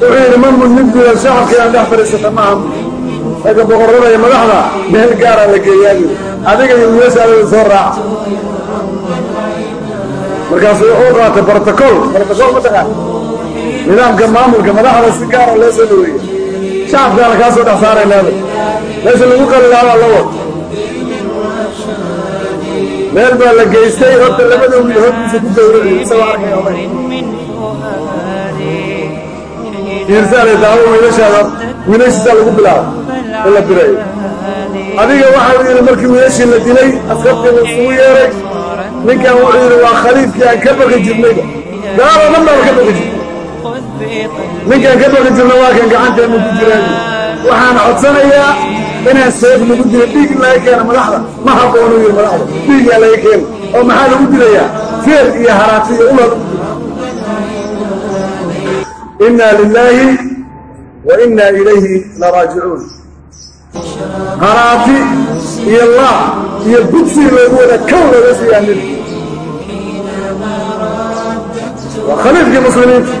wuxuu yidhi ma mudnidguda shacabka inaan dhex fadhiisata maaha ragga boqorrada iyo madaxda meel gaara la geeyaabi adiga iyo wiilashaadada soo raaca markaasu wuxuu qaatay brotocol brotocol ma taqaan nidaamka maamulka madaxda si gaara loo soo dhaweeya shacabkaana kaa soo dhex saaraynaada meesha lagu qalilaabaa la wad meel baa la geystay horta labada wiil hortiisa ku gawraciyey isagoo arkay oday iirsaale daawo wiilashaada wiilashiisaa lagu bilaabo in la birayo adiga waxau yidhi markii wiilashii la dilay askartii la isugu yeeray ninkan wuxuu yidhi waa khaliifkii aan ka baqi jirnayba gaaloo dhan baan ka baqi jirnay. Ninkaan ka baqi jirna waa kan gacanteenu ku jiraan. Waxaan codsanayaa inaan seef lagu dilo dhiig laga keena madaxda. Ma habboonu yidhi madaxda. Dhiigaa laga keena oo maxaa lagu dilayaa? Feer iyo haraati iyo ula inna lilaahi wa inna ilayhi laraajicuun haraati iyo laa iyo gudsi loogu wada kow laga siiyaa nin waa khaliifkii muslimiinta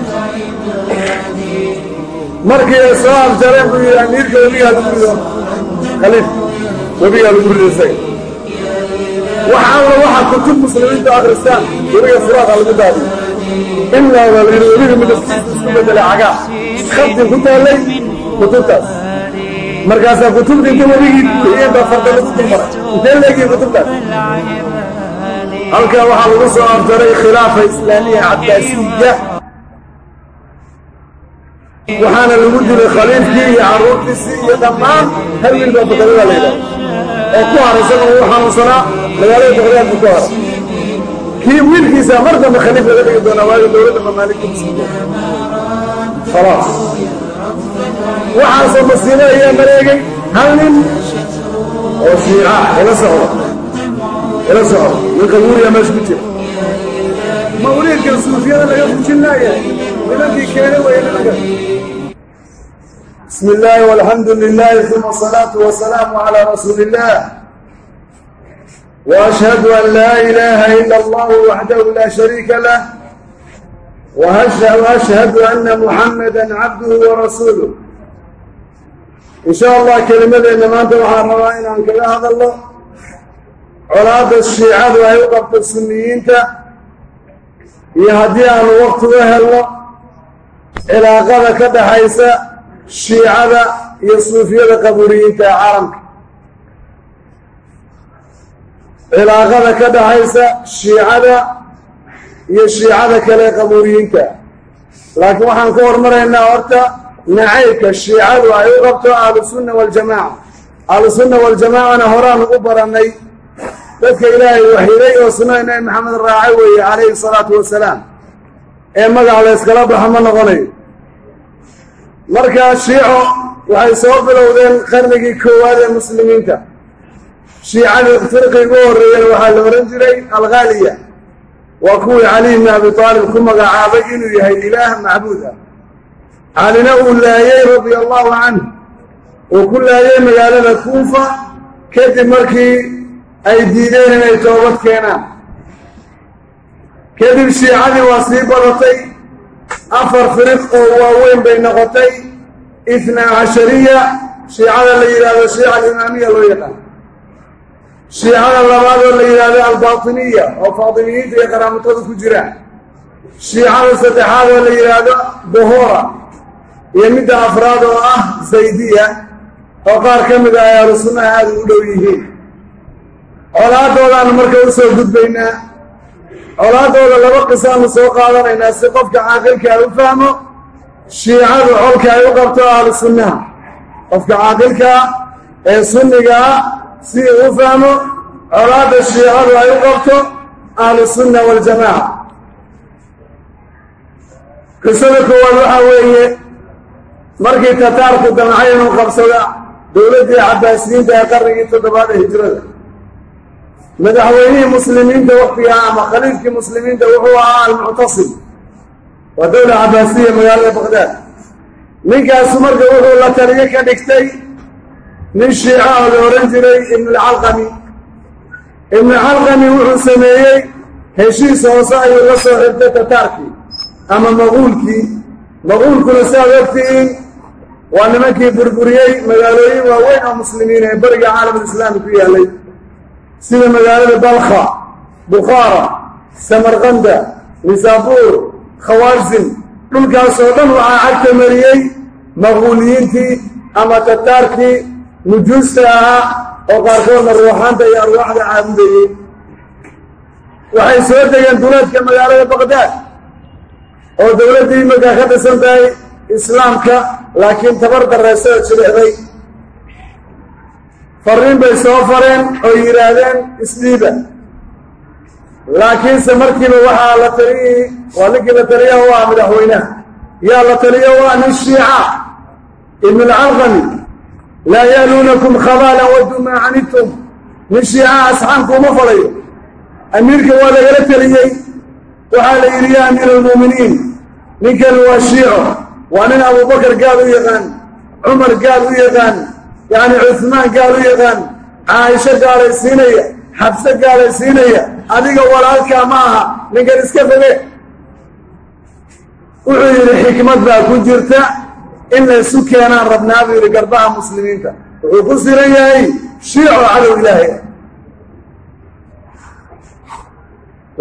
markii ay soo abjareen buu yidhi amiirka webigaa lagu rido khaliif webigaa lagu rido isaga wax alla waxa kutub muslimiintu akhristaan webiga furaada lagu daadiyo ilaa waa la yidhi webiga midabkiisa isku bedelay cagaa khadin ku taallay kutubtaas markaasaa kutubta inta webigii buuxiyeen baa farda lagu dulmaray intee leegiin kutubtaas halkaa waxaa lagu soo abjaray khilaafa islaamiya cabbaasiya waxaana lagu dilay khaliifkii iyo carruurtiisii iyo dhammaan hal wiil baa bakadada la yidhaha ku haray isagoo uu xanuunsanaa magaalada baqdaad buu ku haray kii wiilkiisa mar dambe khaliif laga dhigi doonaa waayo dowladda mamaaligtiisa khalaas waxaasoo masiibo ayaa mareegay eh? hal nin oo oh, shiica ah, ila socda ila socda ninka wuuriya meesha eh? ku jira mawliidka suufiyada laga fujin laayahay nimankii keenay weyna laga bismi illaahi walxamdu lilaahi uma asalaatu wasalaamu calaa rasuuli illaah وأشهد أن لا إله إلا الله وحده لا شريك له وأشهد أن محمدا عبده ورسوله. in sha allah kelimadeenna maanta waxaan rabaa inaan kaga hadalno colaadda shiicadu ay u qabto sunniyiinta iyo haddii aanu wakti u helno cilaaqada ka dhaxaysa shiicada iyo suufiyada qabuuriyiinta ee caalamka cilaaqada ka dhaxaysa shiicada iyo shiicada kale qabuuriyiinta. Laakiin waxaan ka hormaraynaa horta nacaybka shiicadu ay u qabto ahlusunna waljamaaca ahlusunna waljamaacana horaan ugu barannay. Dadka ilaahay waxiday oo sunnada nabi maxamed raacay weeye calayhi salaatu wasalaam ee magac la yskala baxo ma noqonayo markaa shiico waxay soo bilowdeen qarnigii koowaad ee muslimiinta shiicadii firqi ugu horreeyeen waxaa la odhan jiray alghaaliya. Waa kuwii cali bni abi aalib ku magacaabay inuu yahay ilaah macbuud ah. Calina uu laayey radia allahu canhu. Uu ku laayey magaalada kuufa kadib markii ay diideen inay toobad keenaan. Kadib shiicadii waa sii badatay afar firiq oo waaweyn bay noqotay. Itnaa cashariya shiicada la yidhaahdo shiica alimaamiya loo yaqaan shiicada labaad oo la yidhaahdo albaatiniya oo faatimiyiinta iyo qaraamatadu ku jiraan shiicada saddexaad oo la yidhaahdo bohora iyo midda afraad oo ah zaydiya oo qaar ka mid ah ay ahlu sunnaha aada u dhow yihiin. Colaadoodaanu marka u soo gudbaynaa colaadooda laba qisaanu soo qaadanaynaa si qofka caaqilka ay u fahmo shiicadu colka ay u qabto ahlu sunnaha. Qofka caaqilkaa ee sunnigaa si uu u fahmo colaadda shiicadu ay u qabto ahlu sunna waljamaaca qisada koowaad waxaa weeye markii tataarku damcay inuu qabsada dowladdii cabbaasiyiinta ee qarnigii toddobaad ee hijrada madaxweynihii muslimiinta waktigaa ama khaliifkii muslimiinta wuxuu ahaa almuctasim waa dowla cabbaasiya magaalada baqdaad ninkaasu marka wuxuu la taliyo ka dhigtay nin shiica oo la odhan jiray ibnulcalqami ibnucalqami wuxuu sameeyey heshiis hoose ayuu la soo xirtay tataarkii ama maquulkii maquulkuna siaad ogtihiin waa nimankii burburiyey magaalooyin waaweyn oo muslimiin ee beriga caalamulislaami ku yaallay. Sida magaalada balkha bukhaara samarkanda nisaabuur khawaarzim dhulkaasoo dhan waxaa cagta mariyey maquuliyiintii ama tataarkii nujuusta ahaa oo qaarkoodna ruuxaanta iyo arwaaxda caabudayey waxay soo degeen duleedka magaalada baqdaad oo dowladdii markaa ka dhisan tahay islaamka laakiin tabar darreysoo jilixday farriin bay soo fareen oo yidhaahdeen isdhiiba laakiinse markiiba waxaa la taliyii waa ninkii la taliyaha u ah madaxweynaha. Yaa la taliya u ah nin shiica ibn alcalqami laa ya'luunakum khabaalan waduu maa canidtum nin shiicaha asxaanku uma falayo amiirka waa lagala teliyey waxaa la yidhi yaa amiira almu'miniin ninkan waa shiico waa nin abubakar gaal u yaqaan cumar gaal u yaqaan yacni cuhmaan gaal u yaqaan caaisho gaalaysiinaya xabse gaalaysiinaya adiga walaalkaa ma aha ninkan iska foge wuxuu yidhi xikmad baa ku jirta in laysu keenaan rabnaa buu yidhi garbaha muslimiinta. Wuxuu ku siran yahay shiico cadow ilaahay ah.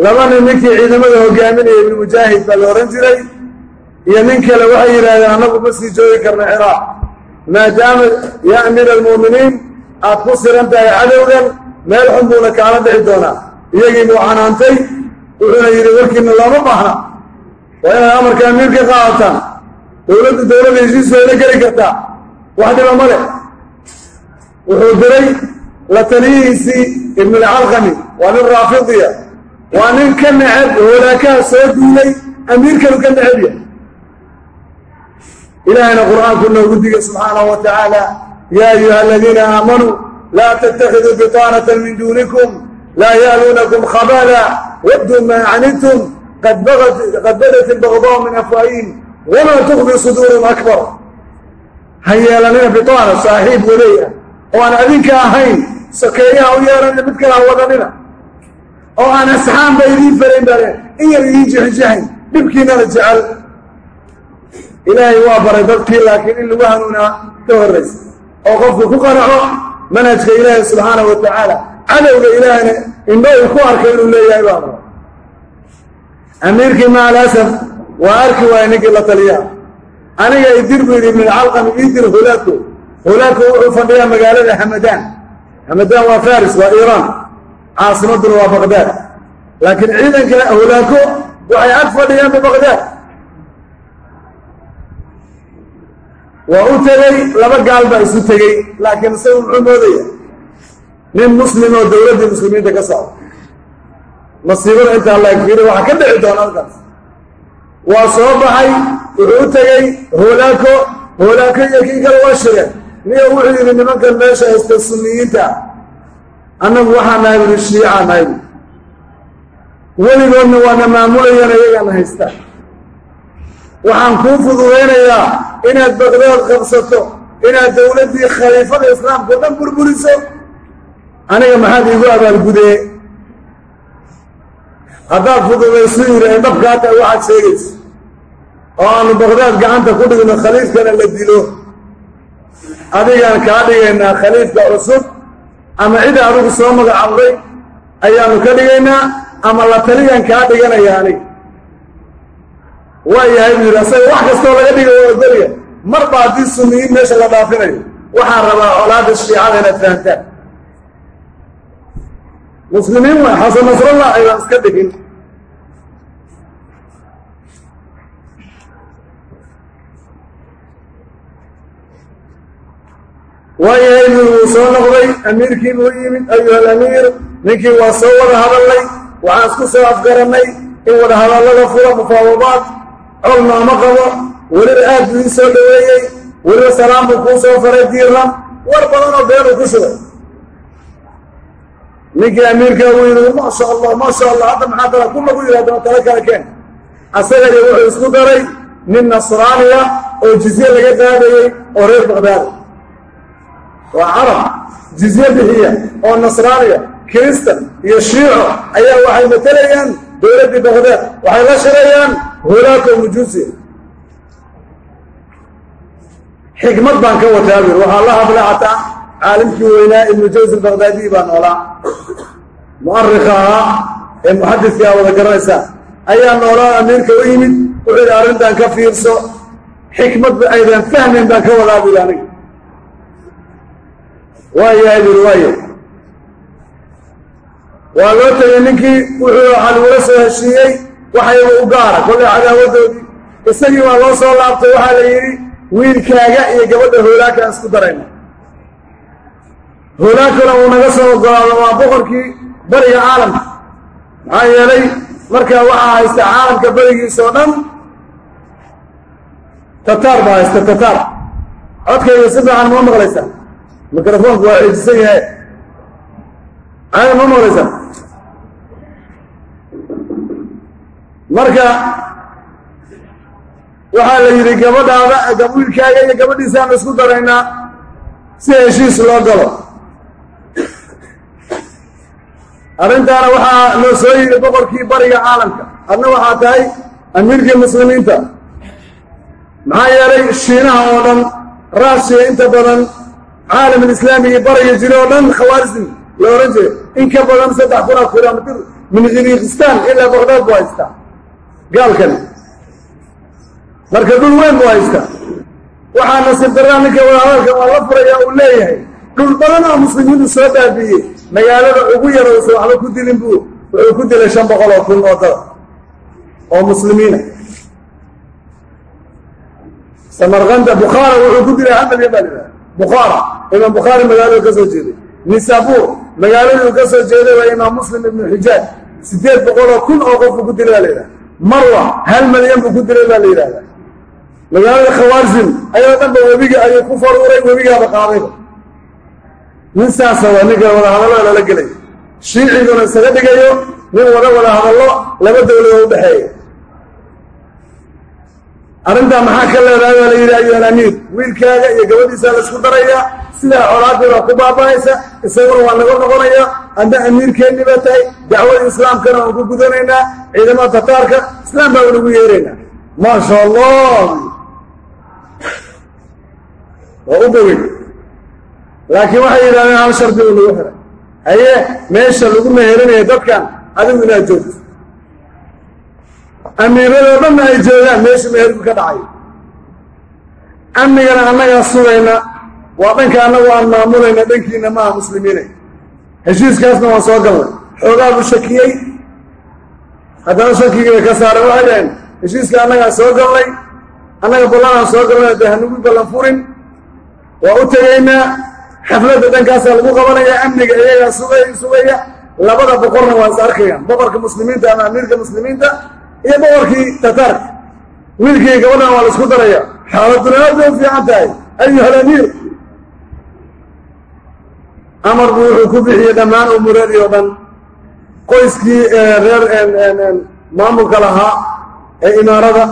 Laba nin ninkii ciidamada hogaaminaya ibnu mujaahid baa la odhan jiray iyo nin kale waxay yidhaahdeen annagu ma sii joogi karna ciraaq. Maadaama yaa amiira almu'miniin aad ku siran tahay cadowgan meel xun buuna kaala dhixi doonaa. Iyagii buu canaantay wuxuuna yidhi warkiina looma baahna. Waa inaad amarka amiir ka qaadataan dowladda heshiis wayla geli kartaa. Wax dhiba ma leh. Wuxuu diray la taliyihiisii ibnulcalqami waa nin raafidiya waa nin ka neceb walaakaha soo duulay amiirkanu ka neceb yahay. Ilaahayna qur'aanku noogu digay subxaanahu wa tacaala yaa ayuha aladiina aamanuu laa tattakhiduu bitaanata min duunikum laa ya'luunakum khabala wadduu maa canidtum qad badat ilbagdaau min afwaahihim wamaa tukfi suduurum akbar. Ha yeelanina bitaana saaxiib waley ah. Oo aan adinka ahayn sokeeyaha u yeelanina mid kale ha wadanina. Oo aan asxaanba idiin farayn bale in yar idiin jexinjexayn dhibkiinana jecel. Ilaahay waa baray dadkii laakiin in lagu hanuunaa ka horraysa oo qofku ku qanaco manhajka ilaahay subxaanahu wa tacaala cadowga ilaahayna indho uu ku arkay inuu leeyahay baa amiirkii maca alasaf waa arki waaya ninkii la taliyaha aniga idir buu yidhi ibnulcalqami idir hulaako hulaako wuxuu fadhiyaa magaalada hamadaan. Hamadaan waa faris waa iiraan caasimadduna waa baqdaad laakiin ciidanka hulaako waxay ag fadhiyaan bibaqdaad waa u tegey laba gaal baa isu tegey laakiin isagu muxuu moodaya? Nin muslim oo dowladdii muslimiinta ka socda. Masiibada intaa laagfiiri waxaa ka dhici doona halkaas waa soo baxay wuxuu u tegey hoolaako hoolaako iyo kii kale waa shireen niyo wuxuu yidhi nimankan meesha haysta sunniyiinta. Annagu waxaa nahay nahay. Buri weligoodna waana maamulayaan iyagaana haystaa waxaan kuu fududaynayaa inaad baqdaad qabsato inaad dowladdii khaliifada islaamka o dhan burburiso aniga maxaad iigu abaalgudee? Haddaad fududaysu yidhi ay dhabkaa tahay waxaad sheegaysa oo aanu baqdaad gacanta ku dhigno khaliifkana la dilo. Adigaan kaa dhigaynaa khaliifka cusub ama cid adigu soo magacawday ayaanu ka dhigaynaa ama la taligan kaa dhiganaya aniga. Waa yahay buu yidhi asaga wax kastoo laga dhiga waa ogolya. Marba haddii sunniyiin meesha la dhaafinayo waxaan rabaa colaada shiicada inaad fahamtaan. Muslimiin waay xasan nasrallah ayaan iska dhigin waa yahay buu wuu soo noqday amiirkii buu yimid ayuha alamiir ninkii waa soo wada hadallay waxaan isku soo afgarannay in wada hadallada fura mufaawadaad col nooma qabo weliba aad buu ii soo dhoweeyey weliba salaam buu kuu soo faray diiran war badanoo beenuu ku shugay ninkii amiirkaa wuu yidhi maasha allah maasha allah hadda maxaa tala ku lagu yidhi haddana tala kala keen asagani wuxuu isku daray nin nasraaniya oo jizye laga qaadayey oo reer baqdaada waa carab jizye bixiya oo nasraaniya kiristan iyo shiico ayaa waxay matalayaan dowladdii baqdaad waxay la shirayaan holaako mujuusiya xikmad baan ka wataa bir waxaa la hadlay xataa caalimkii weynaa ibnu jawsi albaqdaadiyi baa noolaa. Mu'arikha ahaa ee muxadidkaa wada garanaysaa ayaa noolaa amiirka u yimid wuxuu yidhi arrintan ka fiirso xikmadba aydan fahmayn baan ka wadaa buri aniga waayahay buri waaya waa loo tegey ninkii wuxuu waxaa lagula soo heshiiyey waxayaba u gaara kollay cadaawadoodii isagii waa loo soo laabtay waxaa la yidhi wiilkaaga iyo gabadha hoolaakaan isku darayna hoolaakuna uu naga soo ogolaado waa boqorkii bariga caalamka. Maxaa yeelay markaa waxaa haysta caalamka barigiisa oo dhan tataar baa haysta tataar. Codkayga si fiican ma maqlaysaa mikrofoonku waa ciijisan yahay. Caada ma maqlaysaa marka waxaa la yidhi gabadhaada wiilkaaga iyo gabadhiisaan isku daraynaa si heshiis loo galo. Arrintaana waxaa loo soo yidhi boqorkii bariga caalamka. Adna waxaa tahay amiirkii muslimiinta. Maxaa yeelay shiinaha oo dhan raashiya inta badan caalamulislaamigii bariga jira oo dhan khawaarism la odhan jiray. In ka badan saddex kun oo kilomitir min khiliikistaan ilaa baqdaad buu haystaa gaalkani. Marka dhul weyn buu haystaa waxaa nasiib darraa ninka wadahadalka waa la furaya uu leeyahay dhul badan oo muslimiintu soo baabiiyey magaalada ugu yar uusan waxba ku dilin buu wuxuu ku dilay shan boqol oo kun oo dada oo muslimiina. Samarkanda bukhaara wuxuu ku dilay la yidhaha bukhaara imaam bukhaari magaaladu ka soo jeeday. Nisabuur magaaladuu ka soo jeeday waa imaam muslim ibnu xijaaj siddeed boqoloo kun oo qofku ku dilay baa la yidhaha marwa hal malyan buu ku dilay baa la yidhahda magaalada khawaarzim ayadoo dhanba webiga ayuu ku faruuray webigaaba qaadayba nin saasa waa ninka wada hadallada lala gelay. Shiiciguna isaga dhigayo nin wada wada hadallo laba dowladoo u dhexeeya arrintaa maxaa ka leedahay baa la yidhi ayuha alamiir wiilkaaga iyo gabadhiisaa la isku daraya sidaa colaadiibaa ku baaba'aysa isaguna waa naga noqonaya. Adna amiirkeenni ba tahay dacwada islaamkana waan ku gudanaynaa ciidamada tataarka islaam baa unagu yeeraynaa maasha allah waa u bogey laakiin waxay yidhahdeen hal shardi uu lagu xiray. Haye meesha lagu meherinayo dadkan adigu inaad joogto. Amiiradoo dhanna ay joogaan meesha meherku ka dhacay. Amnigana annagaa sugayna waa dhanka annagu aan maamulayna dhankiina maaha muslimiine heshiiskaasna waan soo galnay. Xoogaa buu shakiyey. Haddana shakigiiba ka saaray waxay dhaheen heshiiska annagaa soo galnay annaga ballanaan soo galnay dee hanugu ballan furin. Waa u tegaynaa xafladda dhankaasaa lagu qabanaya amniga iyagaa sugay sugaya. Labada boqorna waa is arkayaan boqorka muslimiinta ama amiirka muslimiinta iyo boqorkii tataarka wiilkii gabadhan waa la isku daraya xaaladuna aad bay u fiican tahay ayuha alamiir amar buu wuxuu ku bixiyey dhammaan umuuradii oo dhan. Qoyskii reer maamulka lahaa ee imaarada.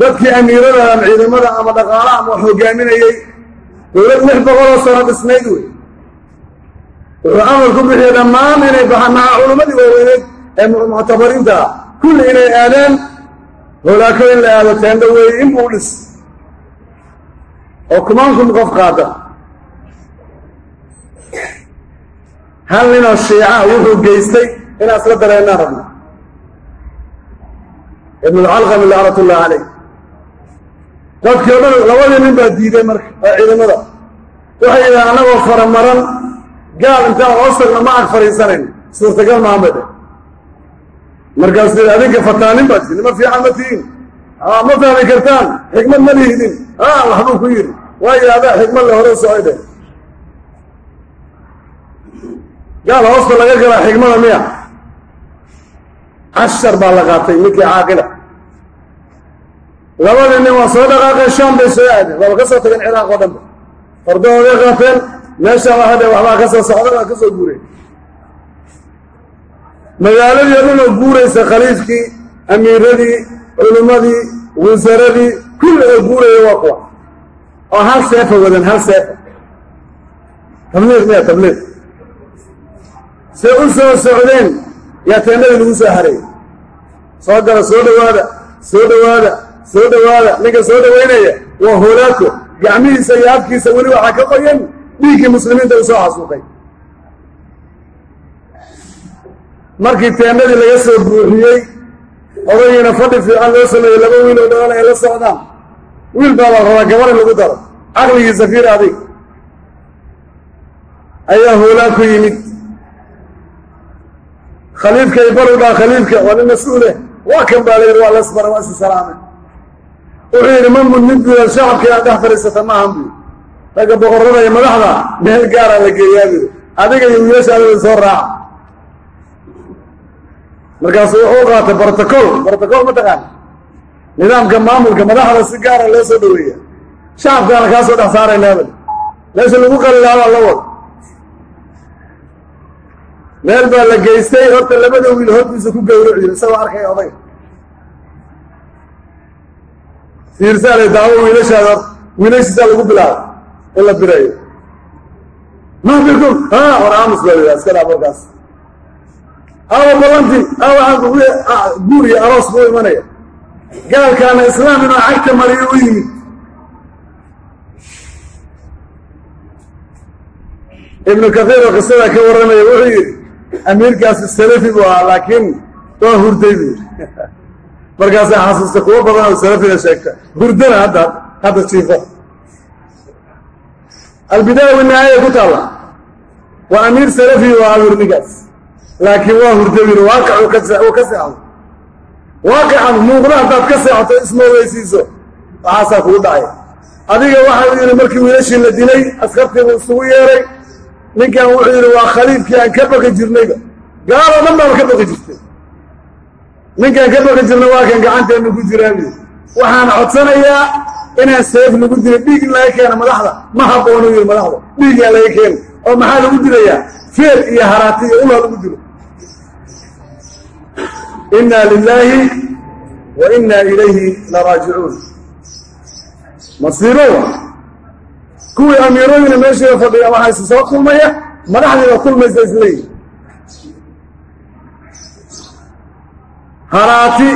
Dadkii amiirada ama ciidamada ama dhaqaalaha ama wax hogaaminayey dowlad lix boqoloo sano dhisnayd wey. Wuxuu amar ku bixiyey dhammaan inay baxaan maca culammadii waaweyneed ee muctabariinta. Ah kulli inay aadaan holaako in la aado teendho weeye inbuu dhis. Oo kumaankum qof qaada hal ninoo shiica wuxuu geystay inaan isla dareennaan rabno ibnulcalqami lacnatullahi calayh dadkii o dhan labadii nin baa diiday marka oo ciidamada. Waxay yidhaha annagoo faramaran gaal intaan hoos tagna ma ag fadhiisanayn suurtagal maahan bay dhe markaas tii adinka fataanin baa tii nima fiican ma tihiin? Ma fahmi kartaan xikmad ma lihdin a waxbuu ku yidhi. Waayo adaa xikmad le hore socay dhe gaal hoosta laga galaa xikmada miya. Cashar baa la qaatay ninkii caaqila. Labadii nin waa soo dhaqaaqeen shaam bay soo aadeen. Waaba ka soo tageen ciraaq oo dhanba fardahooday qaateen meeshaan waa hadhe waxbaa ka soo socda waa ka soo guureen magaaladii o dhan oo guuraysa khaliifkii amiiradii culimmadii wasaradii kulli oo guuraya waa kuwa. Oo hal seefa wadan hal seefa. Tabliiq miya tabliiq say u soo socdeen yaa teennadii lagu soo hareeyey soo gala soo dhowaada soo dhowaada soo dhowaada. Ninka soo dhowaynaya waa hoolaako gacmihiisa iyo afkiisa weli waxaa ka qoyan. Dhiiggii muslimiinta u soo xasuuqay. Markii teennadii laga soo buuxiyey odagiina fadhi fiican loo sameeyey laba wiil oo dhalan ay la socdaan. Wiil baa la rabaa gabar in lagu daro. Caqligiisa fiir adig ayaa hoolaan ku yimid khaliifkay baru dhaa khaliifka waa nin mas'uuleh waa kan baa layidhi waa lasbara waa isi salaame wuxuu yidhi ma mudnid buudan shacabka inaad dhex fadhiisata maahan buy ragga boqorrada iyo madaxda meel gaaraa la geeyaa buyi adiga iyo wiilashaadada soo raaca markaasu wuxuu qaatay brotocol brotocol ma taqaana nidaamka maamulka madaxda si gaara loo soo dhaweeya shacabkaana kaa soo dhex saaraynaabal meesha lagu qalilaabaa la wada meel baa la geystay horta labada wiil hortiisa ku gawraciyo isagoo arkay oday. Fiirsaale daawo wiilashaada wiilashiisaa lagu bilaabo in la birayo ma birkum ha war aamus baa yidhaha iska dhaaf warkaas awa ballanti awa guur iyo aroos buu imanaya. Gaalkaana islaam inuu cagta mariyo u yimid. Ibnu kaiir oo qisada ka warramaya wuxuu yidhi amiirkaasi salafi buu ahaa laakiin waa hurday buu yidhi. Markaasaa xasuusta kuwo badan oo salafida sheegta hurdana hadda hadda jiifo. Albidaaya wanihaaya ku taalla. Waa amiir salafi oo ahaa ninkaas laakiin waa hurday buu yidhi waaqicuu ka uu ka seexdo waaqican muuqda haddaad ka seexato ismoogeysiiso waxaasaa kugu dhacaya adiga waxau yidhi markii wiilashii la dilay askartiibuu isugu yeeray ninkan wuxuu yidhi waa khaliifkii aan ka baqi jirnayba gaaloo dhan baaba ka baqi jirtay. Ninkaan ka baqi jirnay waa kan gacanteennu ku jiraan. Waxaan codsanayaa inaan seef lagu dilo dhiig in laga keeno madaxda. Ma habboonu yidhi madaxda. Dhiigaa laga keeno. Oo maxaa lagu dilayaa feer iyo haraati iyo ulaa lagu dilo inna lilaahi wa inna ilayhi laraajicuun. Masiibowa kuwii amiirooyina meeshiiba fadhiya waxaa is soo kulmaya madaxdiiba kulmaysa isleeyihi haraati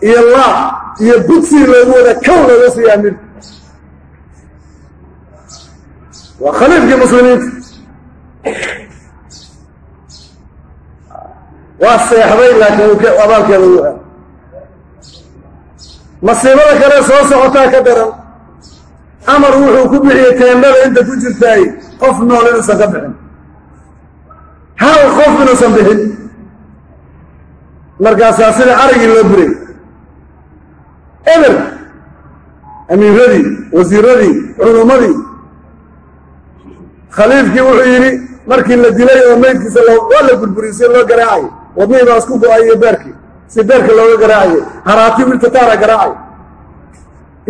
iyo laab iyo budsii loogu wada kow looga siiya amiirka waa khaliifkii muslimiinta waa seexday laakiin abaalkeeda hel masiibada kale soo socotaa ka daran amar wuxuu ku bixiyey teendhada inta ku jirtaay qof nool inuusan ka bixin. Hal qof inuusan bixin. Markaasaa sida arigii loo biray eber amiiradii wasiiradii culummadii khaliifkii wuxuu yidhi markii la dilay oo meydkiisa waa la burburiyey si loo garaacay. Wadnihii baa isku go'ay iyo beerkii si beerka looga garaacayay haraati wiilka taara garaacay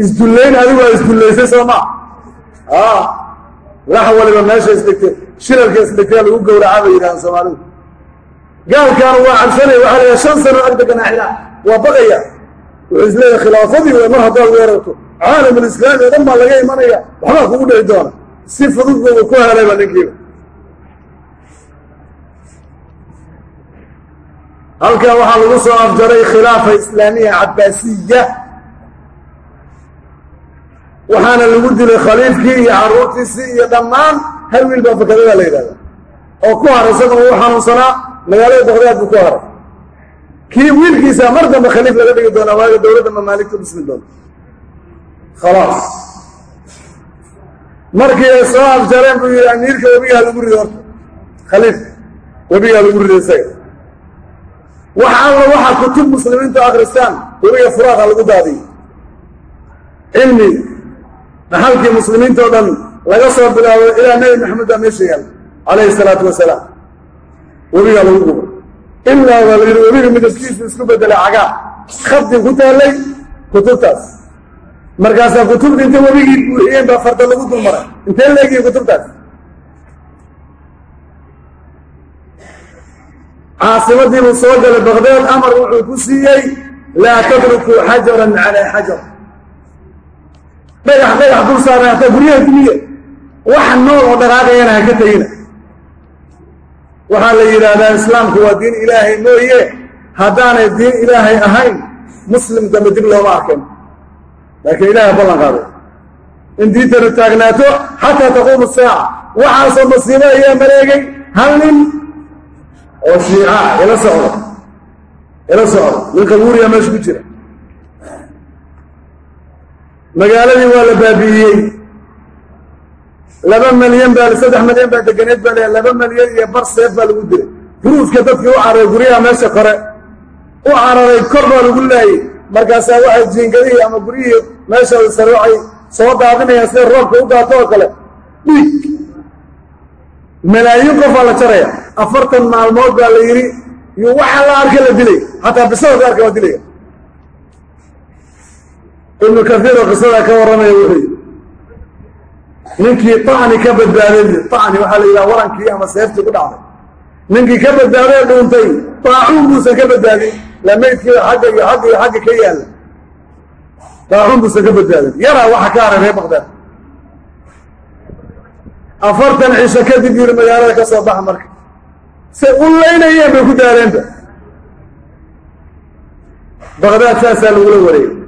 isdullayn adigu aa isdullaysay soo maa lax waliba meesha isdhigtay. Shirarka isdhigtay lagu gowracaa bay yidhahaan soomaalidu. Gaalkaanu waa cabsanaya waxaa la shan sano agdega naaxila waa baqaya. Wuxuu is leeyahay khilaafadii way mar haddaad weerarto. Caalamulislaami oo dhan baa laga imanaya waxbaa kugu dhici doona. Si fudud buuba ku helayba ninkiiba. Halkan waxaa lagu soo afjaray khilaafa islaamiya cabbaasiya waxaana lagu dilay khaliifkii iyo carruurtiisii iyo dhammaan hal wiil baa fakadadaa la yidhahda. oo ku haray isaguna uu xanuunsanaa magaalada baqdaad buu ku haray. kii wiilkiisa mar dambe khaliif laga dhigi doonaa waaga dowladda mamaaligta dhismi doonta khalaas. Markii ay soo afjareen buu yidhi amiirka webigaa lagu rido horta. Khaliifka webigaa lagu rido isaga. Wax alla waxaa kutub muslimiintu akhristaan webiga furaaqa lagu daadiyey cilmi dhaxalkii muslimiinta o dhan laga soo bilaabo ilaa nebi maxamed baa meesha yaal calayhi salaatu wasalaam. Webigaa lagu gubo. Ilaa baa la yidhi webiga midabkiisu isku beddelay cagaa khadii ku taallay kutubtaas. Markaasaa kutubta intay webigii buuxiyeen baa farda lagu dulmaray. Intee leegihi kutubtaas? Caasimadii buu soo galay baqdaad amar wuxuu ku siiyey laa tatrukuu xajaran calaa xajar dhagax dhagax dul saaran hataa guryaha dumiya wax nool oo dhaqaaqayana ha ka tegina. Waxaa la yidhaahdaa islaamku waa diin ilaahay mooye. Haddaanay diin ilaahay ahayn muslim dambe dib looma arkin. Laakiin ilahay ballan qaaday in diintanu taagnaato xataa taquumu saaca. Waxaasoo masiibo ayaa maleegay hal nin oo shiica ila socdo. Ila socdo. Nin qabuuriya meesha ku jira magaaladii waa la baabi'iyey laba malyan baa saddex malyan baa deganeed baa leeya laba malyan iyo bar seef baa lagu dilay. Ruuska dadkii u cararay guryaha meesha kore u cararay kor baa lagu laayey markaasaa waxay jiingadihii ama guryihii meesha waxay soo daadinayaan sida roobka u daato oo kale. Dhiig. Malaayiin qofaa la jaraya. Afartan maalmood baa la yidhi iyo waxa la arka la dilay. Xataa bisada ka arka waa dilaya ibnu kaiir oo qisadaa ka warramaya wuxuu yidhi ninkii tacni ka badbaaday tacni waxaa la yidhaha warankii ama seeftii ku dhacday. Ninkii ka badbaaday dhuuntay daacuun buusan ka badbaadin. La maydkiiba xagga iyo xagga iyo xagga ka yaalla. Daacuun buusan ka badbaadin. Yaraa waxa ka haray reer baqdaad afartan cisho kadib yiri magaalada ka soo baxa marka. Say u laynayeen bay ku daareenba. Baqdaad saasaa lagula wareegay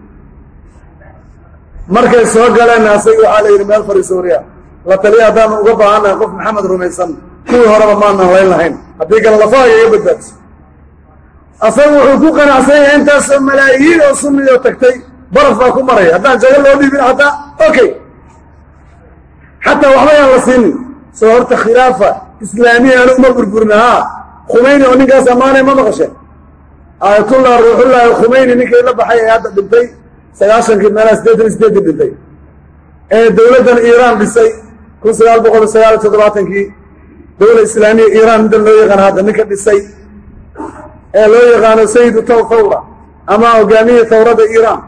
markay soo galeen asagi waxaa la yidhi meel fariisuuriya la taliya haddaanu uga baahannahay qof maxamed rumaysan kuwii horeba maanan layn lahayn. Haddii kale lafaaga iga badbaadiso. Asaga wuxuu ku qanacsan yahay intaasoo malaayiin oo sunniyoo tagtay baraf baa ku maraya haddaan jago loo dhiibin xataa okay xataa waxba yaan la siinin. Soo horta khilaafa islaamiya anu uma burburna haa. Khumayni oo ninkaas ammaanay ma maqasheen aayatullah ruuxullaahi khumayni ninkay la baxay ee hadda dhintay sagaashankii meelaha siddeetan sideedii dhintay ee dowladdan iiraan dhisay kun sagaal boqol sagaal iyo toddobaatankii dowla islaamiya iiraan middan loo yaqaano hadda ninka dhisay ee loo yaqaano sayidu taw thawra ama hogaamiye thawradda iiraan.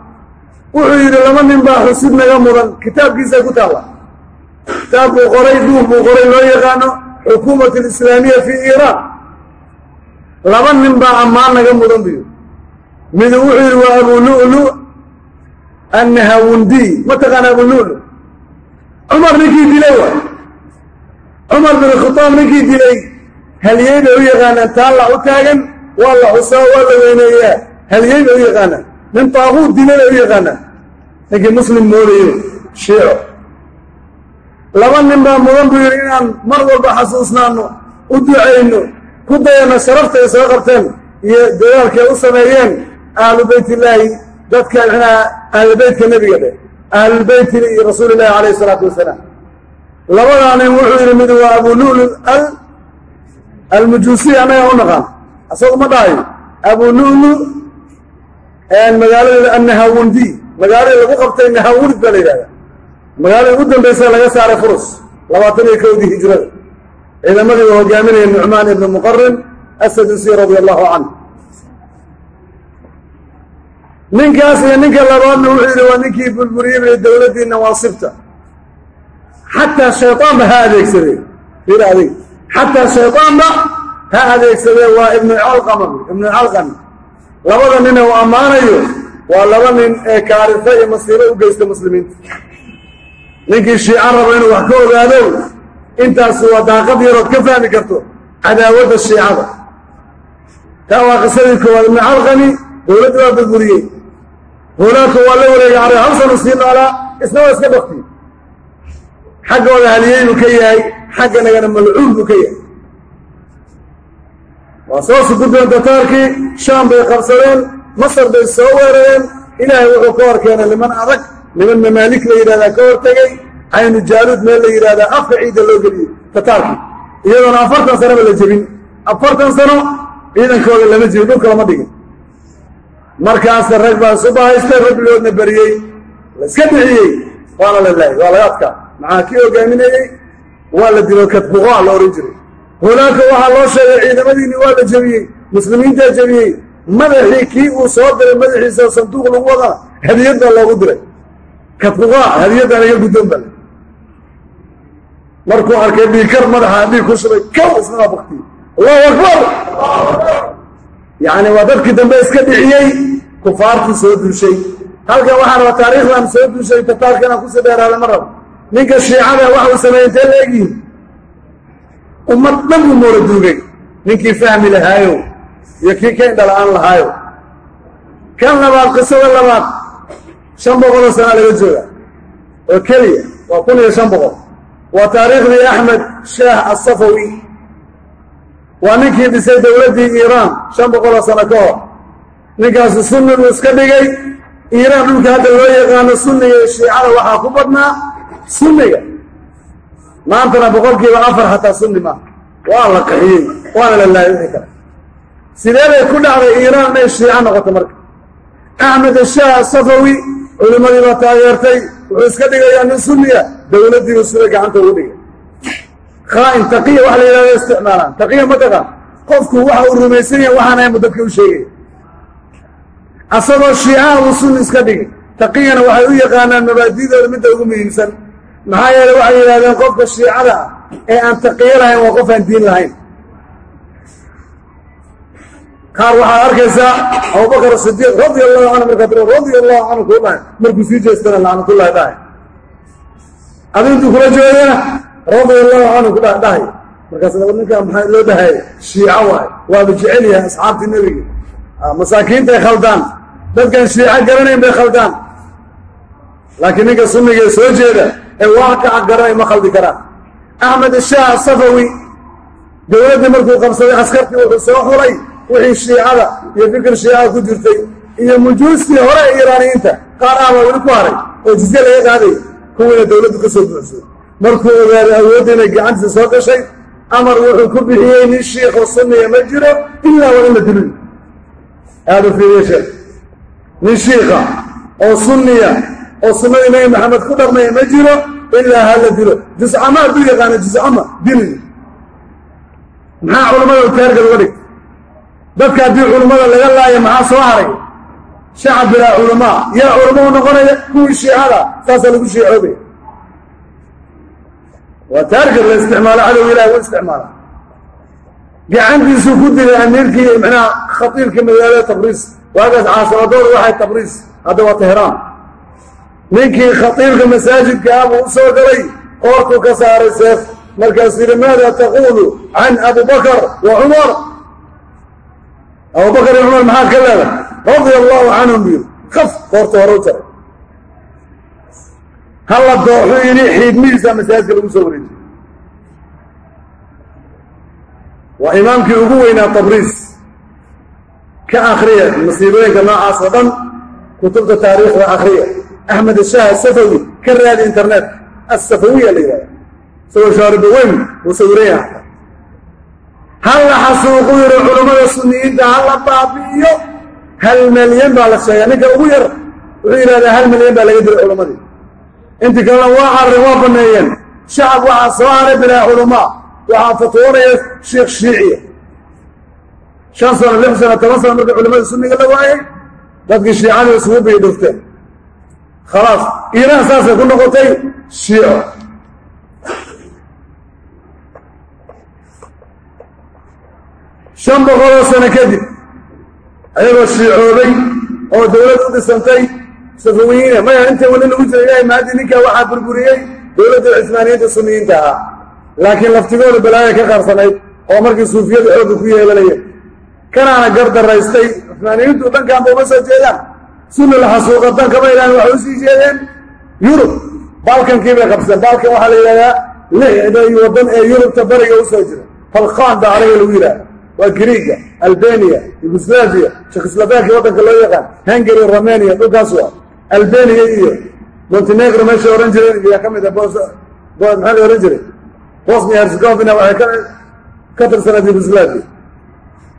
Wuxuu yidhi laba nin baa xusub naga mudan kitaabkiisay ku taalla. Kitaab buu qoray duur buu qoray loo yaqaano xukuumat alislaamiya fii iiraan. Laba nin baa ammaan naga mudan buyu midu wuxuu yidhi waa abu lu'lu annahawundiy ma taqaana abu lu'lu cumar ninkii dilay waay cumar bin khitaab ninkii dilay halyey bay u yaqaanaan taalla u taagan waa la xusaa waa la weyneeyaa halyey bay u yaqaanaan nin taaquud dilay bay u yaqaanaan ninkii muslim moodayo shiico laba nin baa mudan buu yidhi inaan mar walba xasuusnaanno u ducayno ku dayanno ay soo qabteen iyo dadaalkay u sameeyeen ahlu beytillaahi dadka mxnaa ahlubeytka nebiga dheh ahlulbeyti iyo rasuuli illahi calayhi isalaatu wasalaam labadaa nin wuxuu yidhi mid waa abu lulu almujuusiy annaga u naqaan? Asagu ma dhahayo abu lulu magaaladeeda annahawundi. Magaaladii lagu qabtay nahawurid baa la yidhahdaa magaaladii u dambaysa laga saaray furus labaatan iyo kowdii hijrada. Ciidamadii uu hogaaminaya nucmaan ibnu muqarin asadusi radia allahu canhu ninkaas iyo ninka labaadna wuxuu yidhi waa ninkii burburiyey bay dowladdii nawaasibta xataa shayطaanba ha adeegsadee. Ir xataa shayطaanba ha adeegsadee waa ibnu calqama ibnu calqami labada nina uu ammaanayo waa laba nin ee kaarifo iyo masiibo u geysta muslimiinta. Ninkii shiica rabo inuu wax ka ogaado intaasu waa daaqad yarood ka fahmi karto cadaawadda shiicada. Taa waa qisadii koowaad ibnu calqami dowladda waa burburiyey hulaaka waa la wareegay caray hal sanu sii noolaa isna waa iska bakti xaggooda haliyey buu ka yahay xagganagana malcuun buu ka yahay waa soo sugudeen tataarkii shaam bay qabsadeen masar bay soo weerareen ilaahay wuxuu ka hor keenay niman adag niman mamaalik la yidhahdaa ka hortegey caynu jaaluud meel la yidhahdaa afka ciidda loo geliyey tataarkii iyadoona afartan sanoba la jebin afartan sano ciidankooda lama jebin dhulka lama dhigin markaasa rag baa suba haystay rabbigoodna beriyey la iska bixiyey. Waana la laayay waa laga adkaa. Maxaa kii hogaaminayey? Waa la dilo kadbuqaa la ohan jiray. Hulaaka waxaa loo sheegay ciidamadiinni waa la jebiyey muslimiintaa jebiyey madaxii kii uu soo diray madaxiisa sanduuq lagu wadana hadiyad baa loogu diray. Kadbuqaa hadiyaddan iga guddoon baa markuu arkay dhiikar madaxa dhiig ku shubay kow isnaa baktiye allahu akbar yacni waa dadkii dambe iska dhixiyey kufaartii soo duushay halkan waxaa raba taariikhdan soo duushay tataarka inaan ku sii dheeraada ma rabo. Ninka shiicada waxa uu sameeyey intee la egyihin ummad dhan buu moola duugay. Ninkii fahmi lahaayo iyo kii ka indhala-aan lahaayo. Kan labaad qisada labaad shan boqoloo sanaa laga jooga. Oo keliya waa kun iyo shan boqol. Waa taariikhdii axmed sheekh asafawi waa ninkii dhisay dowladdii iiraan shan boqoloo sano ka hor. Ninkaasu sunni buu iska dhigay. Iiraan dhulka hadda loo yaqaano sunniga shiicada waxaa ku badnaa sunniga. Maantana boqolkiiba afar xataa sunni maaha waa la qaxiyey waana la laayay wixii kale sidee bay ku dhacday iiraan inay shiico noqoto marka? Axmed ashaah asafawi culimmadii baa taageertay. Wuxuu iska dhigayaa nin sunniya dowladdiibu sida gacanta ugu dhigay khaa'in taqiya waxa la yidhahdo isticmaalaan. Taqiya ma taqaan qofku waxa uu rumaysan yahay waxaan ahaynbu dadka u sheegaya asagoo shiicaha buu sunni iska dhigay. Taqiyana waxay u yaqaanaan mabaadidooda midda ugu muhiimsan. Maxaa yeele waxay yidhahdeen qofka shiicada ah ee aan taqiyo lahayn waa qof aan diin lahayn. Qaar waxaad arkaysaa abubakar sidiiq radia allahu canhu markaad radia allahu canhu kuu dhahay markuu sii jeestana lacnatullahi dhahay adi intuu kula joogana radia allahu canhu ku dhahay markaas ninkaa maxaa loo dhahay? Shiico waay. Waaba jecel yahay asxaabtii nebiga. Masaakiintay khaldaan. Dadkan shiico garanayn bay khaldaan. Laakiin ninka sunnigae soo jeeda ee waaqaca garanay ma khaldi karaan. Axmed ishaah asafawi dowladdii markuu qabsaday askartii wuxuu soo xulay wixii shiicada iyo fikir shiicada ku jirtay iyo mujuustii hore ee iiraaniyiinta qaar ahbaa weli ku haray oo jizye laga qaaday kuwiina dowladdu ka soo buuxsay markuu ogaaday awoodda inay gacantiisa soo gashay amar wuxuu ku bixiyey nin shiikho sunniya ma jiro ilaa waa in la dilin. Aada u fiiriye sheek nin shiikha oo sunniya oo sunnadii nebi maxamed ku dhaqmaya ma jiro ilaa ha la dilo. Juscama hadduu yaqaano juscama dilin. Maxaa culammada taargad uga dhigta dadka haddii culummada laga laayo maxaa soo haray? Shacab bilaa culamaa yaa culamo u noqonaya kuwii shiicada saasaa lagu shiicoobay waa taargad la isticmaalo cadow ilahi u isticmaala gacantiisuu ku dilay amiirkii manaha khatiibkii magaalada tabriis waagaas caasamadooda waxay tabriis hadda waa tehraan ninkii khatiibka masaajidka ah buu u soo galay qoortuu ka saaray seef. Markaasuu yidhi maada taquulu can abubakar wa cumar? Abubakar iyo cumar maxaad ka leedahay? Radia allahu canhum buu yidhi kaf qoorta hore u jaray halla dooxuu yidhi xiidmihiisa masaajidka lagu soo wareejiyey. Waa imaamkii ugu weynaa tabriis. Ka akriya masiibooyinka noocaas oo dhan kutubta taariikhda akriya axmed ashaah asafawi ka raadi internet asafawiya la yidhahda isagoo shaaribo weyn uu sawiran yaha hal la xasuuqu yidhi suniyiinta ha la baabi'iyo. Hal milyan baa la sheegaa ninka ugu yar wuxuu yidhahdaa hal milyan baa laga dilay culammadii intii kalena waa carrin waa banneeyeen shacab waxaa soo haray bilaa culamaa waxaa fatwoonaya sheikh shiiciya shan sano lix sano toban sano markii culamada sunniga la waayay dadkii shiicadii isugu biyi dhufteen khalaas iiraan saasay ku noqotay shiico. Shan boqoloo sano kadib ayagoo shiicoobay oo dowlad u dhisantay safawiyiina maya inta weli lagu jira ilahay maadii ninkaa waxaa burburiyey dowladda cismaaniyiinta sunniyiinta ahaa laakiin laftigooda balaaya ka qaarsanayd oo markii suufiyada xoogga ku yeelanayeen. Kanaana gardaraystay cismaaniyiintu dhankaanba uma soo jeedaan? Sunna la xasuuqa dankama ilahan waxay u sii jeedeen yurub baalkankii bay qabseen. Baalkan waxaa la yidhahdaa lixday waddan ee yurubta bariga u soo jira. Falkhaan baa anaga lagu yidhahda waa griiga albeniya yugoslaviya chekoslovakia waddanka loo yaqaan. Hungary romania dhulkaas waa albeniya iyo montenegro meesha ohan jireen iyaa ka mid a maxaa la ohan jiray? Bosnia herzegovina waxay ka tirsanayd yugoslavia.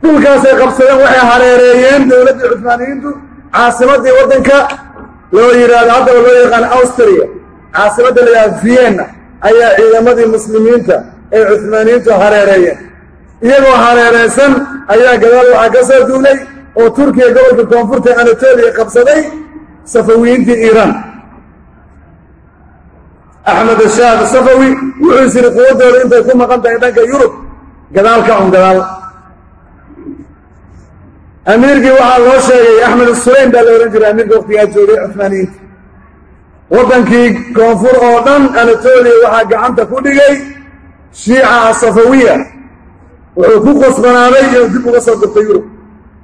Dhulkaasay qabsadeen waxay hareereeyeen dowladdii cusmaaniyiintu caasimaddii waddanka loo yidhaahdo haddaba loo yaqaan austria. Caasimadda la yidhahdo vienna ayaa ciidamadii muslimiinta ee cusmaaniyiintu hareereeyeen. Iyagoo hareereysan ayaa gadaal waxaa ka soo duulay oo turkiya gobolka koonfurta anatoliya qabsaday safawiyiintii iiraan. Axmed ashaah safawi wuxuu is quwaddooda intay ku maqan tahay dhanka yurub gadaal ka un gadaal. Amiirkii waxaa loo sheegay axmed sulaym baa la odhan jiray amiirka waktigaa joogay cusmaaniyiinta waddankii koonfur oo dhan anatoliya waxaa gacanta ku dhigay shiica asafawiya wuxuu ku qosbanaaday inuu dib uga soo dirto yurub.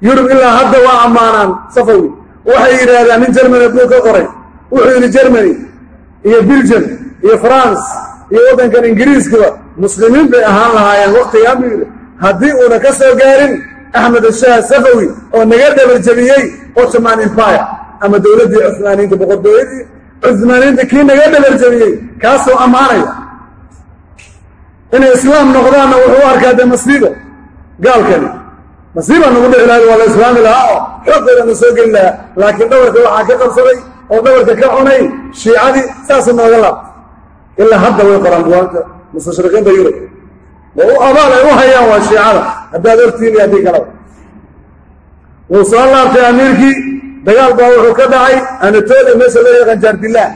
Yurub ilaa hadda waa ammaanaan safawi waxay yidhaahdaan nin jermani buu ka qoray wuxuu yidhi jermani iyo belgium iyo france iyo waddankan ingiriiskaba muslimiin bay ahaan lahaayeen wakhtigaa buu yidhi haddii uuna ka soo gaarin axmed ashaah safawi oo naga dhabarjabiyey ottoman empire ama dowladdii cumaaniyiinta boqortooyadii cumaaniyiinta kii naga dhabarjabiyey kaasoo ammaanaya inay islaam noqdaanna wuxuu u arkaa dee masiibo gaalkani. Masiibaa nagu dhici lahayd waa la islaami lahaa oo xooggoodana soo geli laakiin dhabarka waxaa ka qabsaday oo dhabarka ka cunay shiicadii saasuu nooga laabtay ilaa hadda way qoraan buwaanta mustashriqiinta yurub. Oo u abaal ay u hayaan waa shiicada. Haddaad hortiin iyo haddii kalaba wuu soo laabtay amiirkii dagaal baa wuxuu ka dhacay anatolia meesha loo yaqaan jaardillaah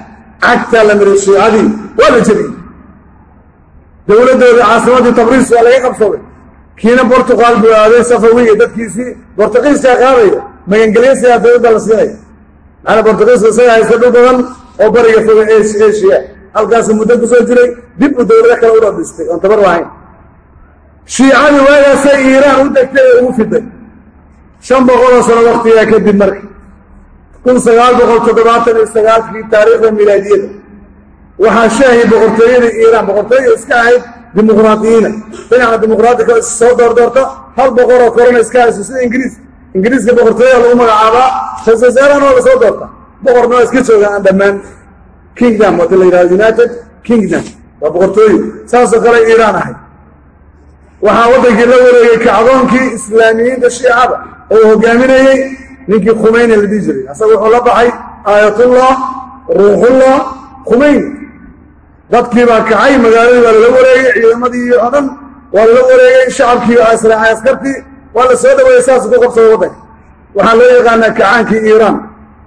cagtaa la miray shiicadii waa la jebiyey dowladdoodii caasimaddii tabriis waa laga qabsaday kiina bortuqaal buu aaday safawiga dadkiisii bortuqiiskaa qaadaya magangelyo siyaasadeed baa la siinaya maxaana bortuqiisku isaga haysta dhul badan oo bariga foga eshiya halkaasuu muddo ku soo jiray dib uu dowlado kale u dhadhistay oon tabar lahayn. Shiicadii waagaasay iiraan u degtay ee ugu fiday shan boqoloo sano waktigaa kadib marka kun sagaal boqol toddobaatan iyo sagaalkii taariikhda milaadiyada waxaa shaahi boqortooyadii iiraan boqortooyada iska ahayd dimuqraadiyiina. Dhinacna dimuqraadi kale soo doordoorta hal boqoroo korona iska hayso sida ingiriis ingiriiska boqortooyada lagu magacaabaa ra'isul wasaarahana waa la soo doorta. Boqorna waa iska jooga aan dhammaan. Kingdom waata la yidhahdo united kingdom waa boqortooyo. Saasoo kale iiraan ahayd waxaa waddankii la wareegay kacdoonkii islaamiyiinta shiicada oo hogaaminayey ninkii khumeyni la dhihi jiray. Asaga wuxuu la baxay aayatullah ruuxullah khumeyni dadkii baa kacay magaaladii waa lala wareegay ciidamadii iyo o dhan waa lala wareegay shacabkii askartii waa la soo dhaweeyey saasuu ku qabsaday waddanka waxaa loo yaqaanaa kacaankii iiraan.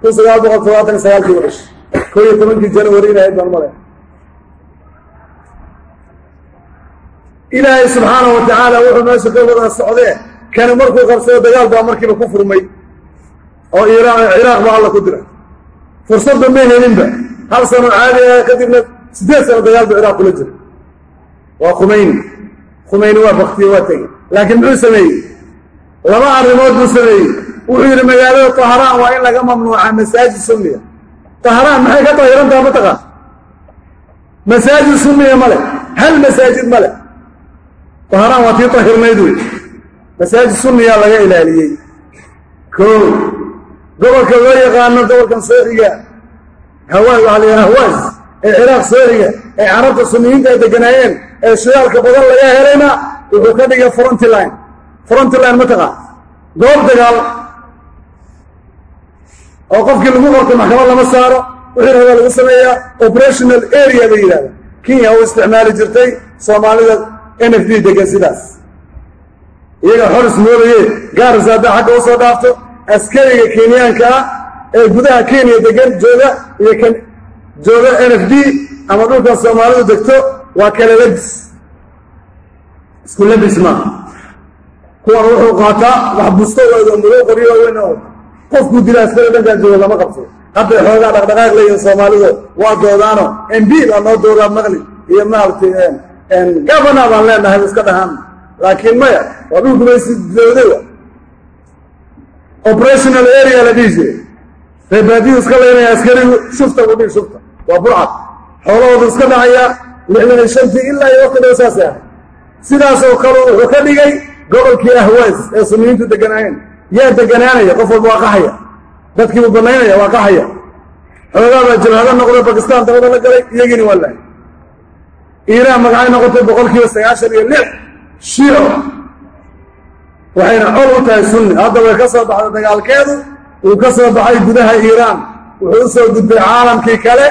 Kun sagaal boqol todobaatan sagaalkii wadhash koo iyo tobankii janawari inahayd baan male ilaahay subxaana wa tacaala wuxuu meesha ka wada socdee kani markuu qabsado dagaal baa markiiba ku furmay. Oo iiraan ciraaq baa alla ku dira. Fursadda ma helinba. Hal sano caadi ah kadibna siddeed sano dagaal ba ciraaq kula jira waa khumeyni khumeyni waa baktiye waa tegey. Laakiin muxuu sameeyey laba arrimood buu sameeyey. Wuxuu yidhi magaalada taharaan waa in laga mamnuuca masaajid sunniya taharaan maxay ka tahirantaha mataqaan masaajid sunniya ma leh hal masaajid ma leh. Taharaan waa tii tahirnayd wey masaajid sunniyaa laga ilaaliyey. Koo gobolka loo yaqaano gobolkan sooxiga hawaa waxaa la yidhaha hawaas ee ciraaq sooxiga ee carabta sunniyiinta ay deganaayeen ee shidaalka badan laga helayna wuxuu ka dhigay frontline frontline mataqaa goob dagaal oo qofkii lagu qorto maxkamad lama saaro wixii rabaa lagu sameeyaa operational area la yidhahda kenya u isticmaali jirtay soomaalida n f d degan sidaas. Iyaga xor ismoodaye gaaris haddaa xagga u soo dhaafto askariga kenyaanka ah ee gudaha kenya degan jooga iyo kan jooga n f d ama dhulkan soomaalidu degto waa kala labis isku labis maaha kuwan wuxuu qaataa wax busto waydo madow qoryo oo qofkuu dila askari dhankan jooga lama qabto hadday xoogaa dhaqdhaqaaq leeyihiin soomaalidu waa doodaano. Mb baa noo doodaa maqli. Iyo maaragtay gavana baan leenahay iska dhahaan. Laakiin maya waa dhulkumaysi dowday operational area la dhihi jiray. Reebaadiyu iska leynaya askarigu shufta buu dhihi shufta. Waa burcad. Xoolahoodu iska dhacaya lixdan iyo shantii ilaa iyo waqtiga saas ahay sidaasoo kale wuxuu ka dhigay gobolkii ahwaas ee sunniyiintu deganaayeen yaa deganaanaya qof walba waa qaxaya. Dadkiibuu banaynaya waa qaxaya. Xoogaabaa jabhado noqday bakistaan dabada la galay iyagiina waa lahay. Iiraan magacay noqotay boqol kiiba sagaashan iyo lix shiico waxayna col u tahay sunni. Hadda way ka soo baxday dagaalkeedu wuu ka soo baxay gudaha iiraan. Wuxuu u soo gudbay caalamkii kale.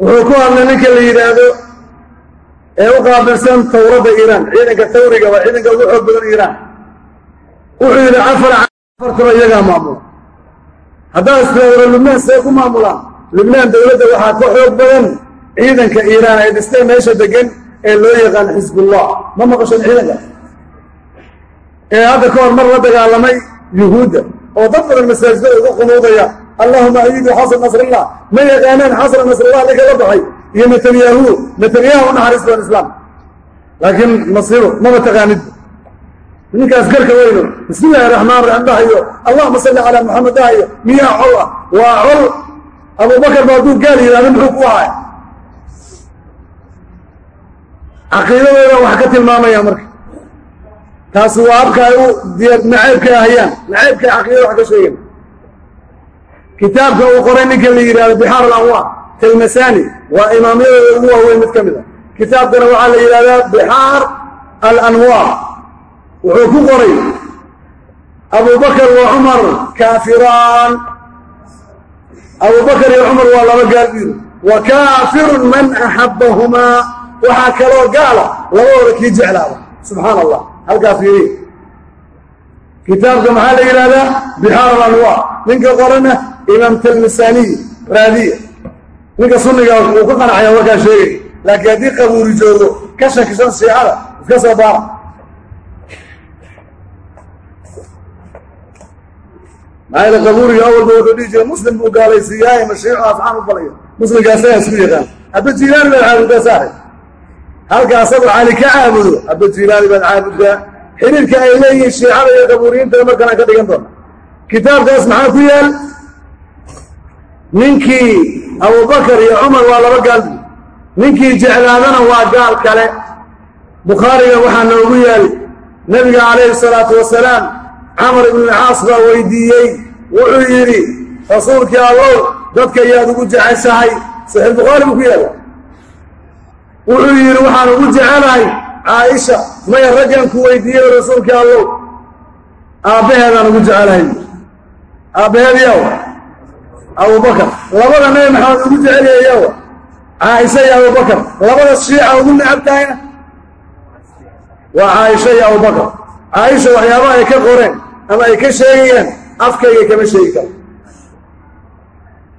Wuxuu ku hadlay ninka la yidhaahdo ee u qaabilsan tawradda iiraan. Ciidanka tawriga waa ciidanka ugu xoog badan iiraan. Wuxuu yidhi afar afartaba iyagaa maamula. Haddaa istiaadaro lubnaan see ku maamulaan. Lubnaan dowladda waxaa ka xoog badan ciidanka iiraan ay dhistay meesha degan ee loo yaqaan xisbullah. Ma maqashan ciidanka? Ee hadda ka hor mar la dagaalamay yuhuudda oo dad badan masaajidada ugu qunuudaya allahuma ayidu xasan nasrillah ma yaqaanaan xasan nasrillah ninka baxay iyo netanyahu netanyahu u naxariis doon islaam. Laakiin nasiibo maba taqaanidba ninkaas garka weyno bismi illaahi raxmaan raxiim dhahayo allahuma salli calaa maxamed dhahayo miyaa col ah waa col. Abubakar ba hadduu gaal yidhahdo muxuu ku ahay caqiidadooda wax ka tilmaamaya marka. Taasi waa habka ay u nacaybka ahayaan nacaybkay caqiidada wax ka sheegan kitaabka uu qoray ninka la yidhahdo bixaar alanwaar talmasani waa imaamyadooda ugu waaweyn mid ka mid a kitaabkana waxaa la yidhahdaa bixaar alanwaar. Wuxuu ku qoray abubakar wa cumar kaafiraan. Abubakar iyo cumar waa laba gaal biiro wa kaafirun man axabbahumaa waxaa kaloo gaala labadooda kii jeclaada. Subxaan allah halkaa fiiriy kitaabka maxaa la yidhahdaa bixaar alanwaar. Ninka qorana imaam talmisaniy raadiya ninka sunniga uu ka qanacaya warkaa sheegay laakiin haddii qabuuri joogo ka shakisan shiicada iska soo baara yl qabuuriga awalba wuxuu dhihi jira muslim buu gaalaysiiyaay mashiico afcaan u falaya. Muslimka asagaa isku yaqaan hadba jiilaani baad caabuddaa saaxib halka asagoo cali ka caabudo hadba jiilaani baad caabuddaa xiriirka ay leeyihiin shiicada iyo qabuuriyiintana markaan ka dhigan doona kitaabkaas maxaa ku yaal ninkii abubakar iyo cumar waa laba gaal. Ninkii jeclaadana waa gaal kale. Bukhaariga waxaa noogu yaal. Nebiga calayhi salaatu wasalaam camar ibnucaas baa weydiiyey. Wuxuu yidhi rasuulkii allow dadka yaad ugu jeceshahay. Saxiix bukhaari buu ku yaalla wuxuu yidhi waxaan ugu jecelahay caaisha maya raggan ku weydiiyey rasuulkii allow aabbaheedaan ugu jecelahay. Aabbaheed yawa abubakar. Labada nabi maxamed ugu jecelyahay yawa caaisha iyo abubakar. Labada shiica ugu necab tahayna waa caaisha iyo abubakar. Caaisha waxyaabaha ay ka qoreen ama ay ka sheegayaan afkayga kama sheegi karo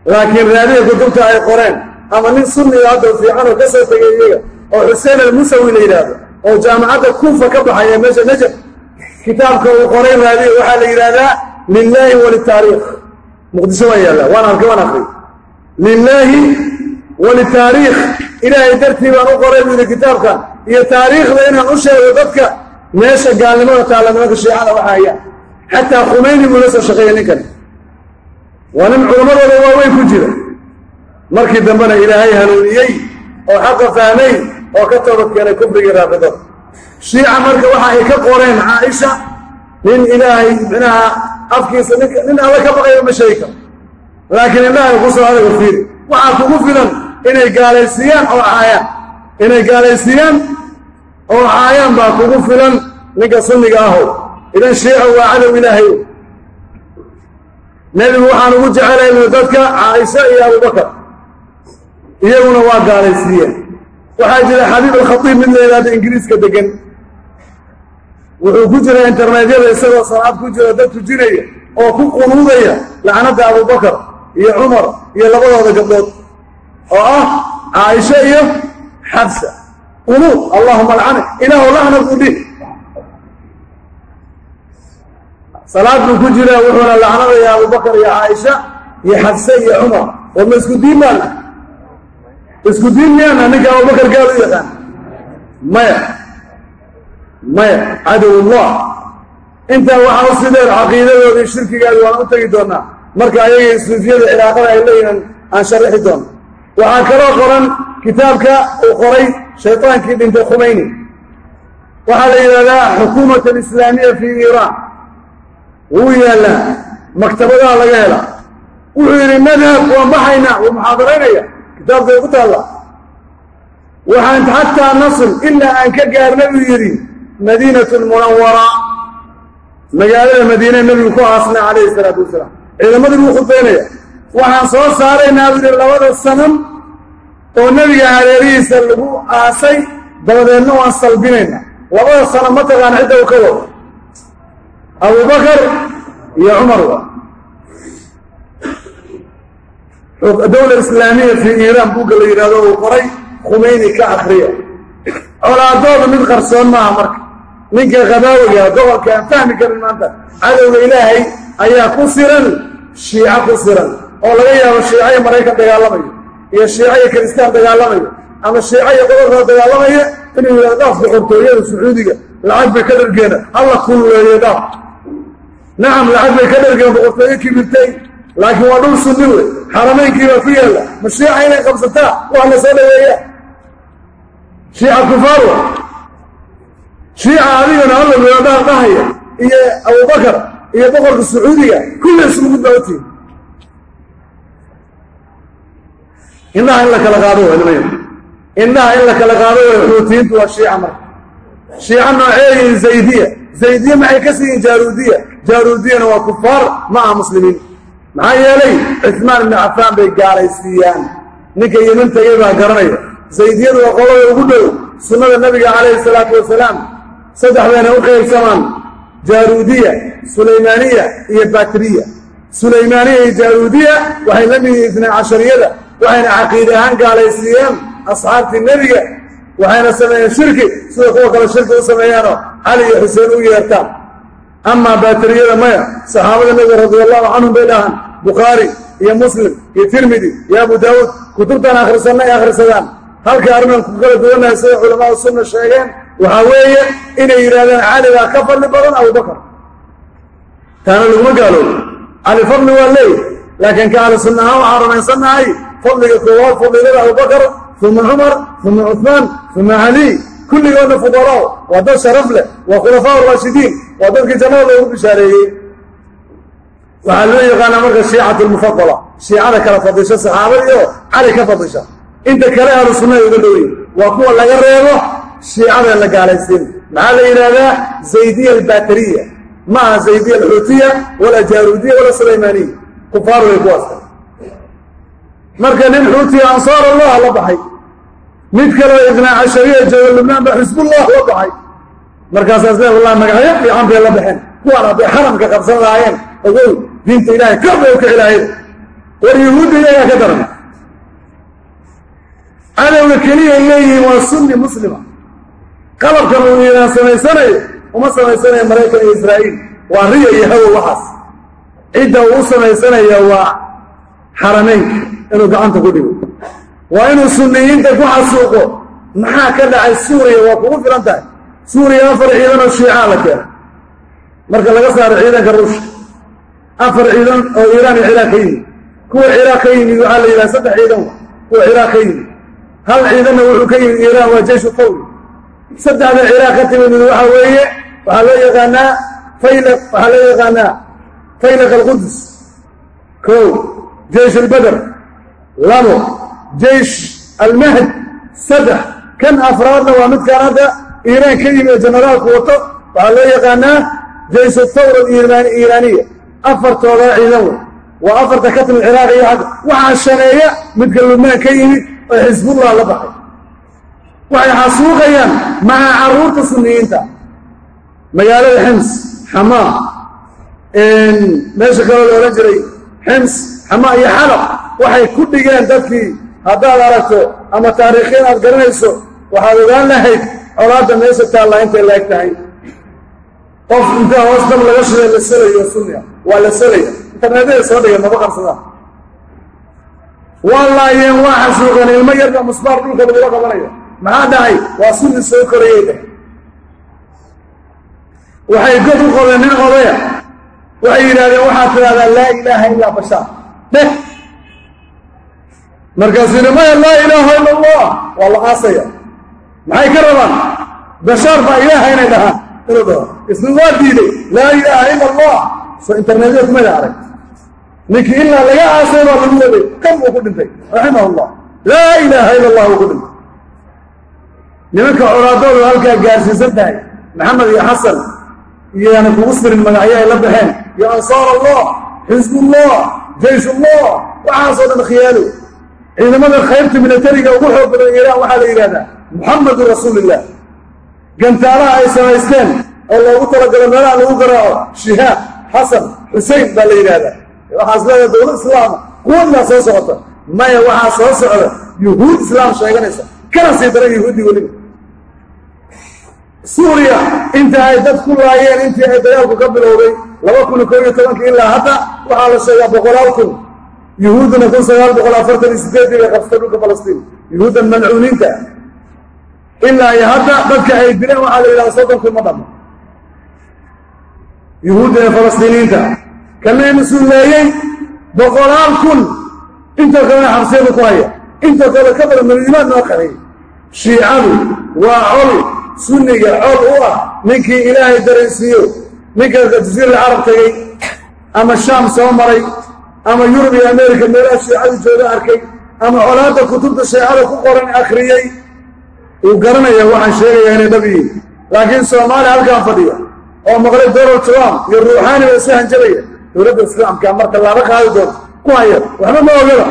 laakiin raadiga kutubta ay qoreen ama nin sunniga hadda fiican oo ka soo tegay iyaga oo xuseen almusawi la yidhaahdo oo jaamacadda kuufa ka baxaya meesha najab kitaabka uu qoray raadiga waxaa la yidhaahdaa lilaahi walitaariikh muqdisho waa yaallaa waan arkay waan akriy lilaahi walitaariikh ilaahay dartii baan u qoray buu yidhi kitaabkan. Iyo taariikhda inaan u sheego dadka meesha gaalnimada taalla nimanka shiicada waxa hayaan xataa khumayni buu la soo shaqeeyey ninkani waa nin culammadooda waaweyn ku jira. Markii dambena ilaahay hanuuniyey oo xaqa fahmay oo ka toobad keenay kufrigii raafidada. Shiica marka waxa ay ka qoreen caaisha nin ilaahay micnaha afkiisa nin alla ka baqayo ma sheegi karo. Laakiin indhahay ku soo adaga fiiri. Waxaa kugu filan inay gaalaysiiyaan oo caayaan inay gaalaysiiyaan oo caayaan baa kugu filan ninka sunniga ahow idan shiica waa cadow ilaahay. Nebigu waxaan ugu jecelaynu dadka caaisha iyo abubakar iyaguna waa gaalaysiiyeen. Waxaa jira xabiib alkhatiib mid la yidhahdo ingiriiska degan wuxuu ku jira internetyada isagoo salaad ku jira dad tujinaya oo ku qunuudaya lacnadda abubakar iyo cumar iyo labadooda gabdhood. Oo ah caaisha iyo xabsa qunuud allahuma alcani ilaahu lacnad u dhih salaad buu ku jira wuxuuna lacnadaya abubakar iyo caaisha iyo xabse iyo cumar. War ma isku diin baana isku diin miyaana ninka abubakar gaal u yaqaan. Maya maya cadowullah intaa waxaa u sideen caqiidadoodii shirkigaadi waan u tegi doonaa. Marka ayagii suufiyada cilaaqada ay leeyihiin aan sharixi doono waxaa kaloo qoran kitaabka uu qoray shaydaankii dhintay khumayni. Waxaa la yidhahdaa xukuumat alislaamiya fii iiraan wuu yaallaa maktabadaha laga helaa wuxuu yidhi madhab waan baxaynaa. Wuu muxaadaraynaya kitaabkay ku taalla waxaan xataa nasul ilaa aan ka gaarna buu yidhi madiinatu lmunawara magaalada madiine nebigu ku aasnay calayhi salaatu wasalaam. Ciidamadii buu khudbaynaya waxaan soo saaraynaa buu yidhi labada sanam oo nebiga hareerihiisa lagu aasay. Dabadeedna waan salbinayna. Labada sanam ma taqaana cidda u ka wado. Abubakar iyo cumar wa dowla islaamiya fii iiraan buugga la yidhahdo uu qoray khumayni ka akriya colaadooda mid qarsoon maaha marka ninka khabaawiga gobolka aan fahmi karin maanta cadowga ilaahay ayaa ku siran shiico ku siran oo laga yaabo shiico iyo maraykan dagaalamayo iyo shiico iyo kiristaan dagaalamayo ama shiico iyo qodobkoo dagaalamaya inuu yidhahdo dhaafka xortooyada sacuudiga lacag bay ka dhargeena halla kululeeye dha nacam lacag bay ka dhargeen boqortooyo kibirtay laakiin waa dhul sunni wey xaramaynkii baa ku yaalla ma shiica inay qabsataa wax la soo dhaweeya shiica kufaarwa shiica adigana alla weedhaan dhahaya iyo abubakar iyo boqorka sacuudiga kulli isugu dawatiin indhaha in la kala qaado way nimay indhaha in la kala qaado way xuutiyiintu waa shiica marka shiica nooceeyiin zaydiya. Zaydiya maxay ka siiyiin jaaruudiya jaaruudiyana waa kufaar ma aha muslimiin. Maxaa yeelay cismaan ibni cafaan bay gaalaysiiyaan ninka yeman tegay baa garanaya. Zaydiyadu waa qolada ugu dhow sunnada nabiga calayhi salaatu wasalaam saddex bayna u qaybsamaan jaaruudiya sulaymaaniya iyo batriya sulaymaaniya iyo jaaruudiya waxay la mid yihiin isnay cashariyada waxayna caqiide ahaan gaalaysiiyeen asxaabtii nebiga waxayna sameeyeen shirki sida kuwa kale shirki u sameeyaanoo cali iyo xuseen u yeertaan. Amaa baatiriyada maya saxaabada nebiga radiallahu canhum bay dhahaan bukhaari iyo muslim iyo tirmidi iyo abu daawuud kutubtaan akhrisanna akhrisadaan. Halka arrinan ku kala duwannahay sida culamaadu sunna sheegeen waxaa weeye inay yidhahdeen cali baa ka fadli badan abubakar taana laguma gaaloobo cali fadli waa leey laakiin ka ahli sunna ahaan waxaan rumaysannahay fadliga koowaad fadilada abubakar uma cumar uma cuثmaan uma cali kulligoodna fuqarao waa dad sharaf leh waa khulafaa raashidiin waa dadkii jannada loogu bishaareeyey. Waxaa loo yaqaanaa marka shiicatu lmufadala shiicada kala fadisha saxaabadii oo cali ka fadisha inta kale ahlu sunnahay uga dhowyin waa kuwa laga reebo shiicada la gaalaysiin maxaa la yidhaahdaa zaydiya albateriya ma aha zaydiya alxuutiya wala jaaruudiya wala sulaymaaniya kufaar way kuwaasta marka nin xuutiya ansaar allah la baxay mid kaleo ibnaa cashariya jooga lubnaan ba xisbullah la baxay markaasaas le wallahi magacyo fiican bay la baxeen kuwaan hadday xaramka qabsan lahaayeen ogow diinta ilaahay kor bay u kici lahayd war yuhuudda iyagaa ka daran cadowga keliyay leeyihiin waa sunni muslima qalabkan uu iiraan samaysanayo uma samaysanayo maraykan iyo israa'iil. Waa riya iyo hawow waxaas. Cidda uu u samaysanayo waa xarameynka inuu gacanta ku dhigo. Waa inuu sunniyiinta ku xasuuqo. Maxaa ka dhacay suuriya? Waa kugu filan tahay. Suuriya afar ciidan oo shiicaa la keena. Marka laga saaro ciidanka ruushka afar ciidan oo iiraan iyo ciraaq ka yimid. Kuwa ciraaq ka yimid waxaa la yidhaha saddex ciidan kuwa ciraaq ka yimid. Hal ciidanna wuxuu ka yimid iiraan waa jeyshu fawri saddexda ciraaq ka timid waxaa weeye waxaa loo yaqaanaa faylaq waxaa loo yaqaanaa faylaq alqudus ko jeysh albeder labo jeysh almahd saddex kan afraadna waa midkaan hadda iiraan ka yimid generaalku wato waxaa loo yaqaanaa jeysh thawra iiraaniya. Afartooda ciidan wey. Waa afarta ka timid ciraaq iyo xagga waxaa shaneeya midka lubnaan ka yimid oo xisbullah la baxay waxay xasuuqayaan maca carruurta sunniyiinta. Magaalada xims xamaa meesha kaloo la odhan jiray xims xamaa iyo xalaq waxay ku dhigeen dadkii haddaad aragto ama taariikhiin aad garanayso waxaad ogaan lahayd colaadda meesha taallaa intay laeg tahay. Qof intaa hoos dab laga shiday la salayo sunniya waa la salaya internetyada soo dhigeen maba qarsadaan waa laayeen waa xasuuqeen ilmo yarka musbaar dhulka lagula qabanaya maxaa dhacay waa sunni soo korayay dheh waxay god u qodeen nin odaya waxay yidhahdeen waxaad tidhahdaa laa ilaaha illaa bashaar. Dheh markaasuu yidhi maya laa ilaaha illa allah. Waa la aasaya. Maxay ka rabaan? Bashaar baa ilaaha inay dhahaan. Inuu dhaho isna waa diiday laa ilaaha illa allah. Soo internetyada kumada arag. Ninkii ilaa laga aasay baa lagu waday. Kan uu ku dhintay? Raximah llah laa ilaaha illa allah uu ku dhintay nimanka colaadoodu halkaa gaarsiisan tahay maxamed iyo xasan iyoyaana kugu sirin magacyo ay la baxeen iyo ansaar allah xisbullah jayshullah waxaasoo dhan khiyaalo ciidamada khayrta militariga ugu xoog badan iiraan waxaa la yidhahdaa muxamedun rasuulillah gantaalaha ay samaysteen oo loogu talagalo meelaha lagu garaaco shihaab xasan xusein baa la yidhahdaa. Waxaas leedahay dowlad islaama quwaddaa soo socota. Maya waxaa soo socda yuhuud islaam sheeganaysa kana sii daran yuhuuddii weliba suuriya inta ay dad ku laayeen intii ay dagaalku ka bilowday laba kun koo iyo tobankii ilaa hadda waxaa la sheegaa boqolaal kun. Yuhuudduna kun sagaal boqol afartan sideedii bay qabsatay dhulka falastiin yuhuuddan malcuuniinta ilaa iyo hadda dadka ay dileen waxaa la yidhahda soddonkii ma dhammo yuhuudda ee falastiiniyiinta kana mas'uuleeyey boqolaal kun. Intoo kalena xabsiyadu ku haya. Intoo kale ka badan maliimaad noo qaxiyey shiicadu waa col sunniga col u ah ninkii ilaahay daraysiiyo ninka jasiirada carab tegey ama shaam soo maray ama yurub iyo amerika meelaha shiicadu jooga arkay ama colaadda kutubta shiicada ku qoran akhriyey uu garanaya waxaan sheegayaa inay dhab yihiin. Laakiin soomaaliya halkaan fadhiya oo maqlay donald trump iyo ruuxaani ba iska hanjabaya dowladda islaamka marka laaba qaadi doonto ku haya waxba ma ogaba.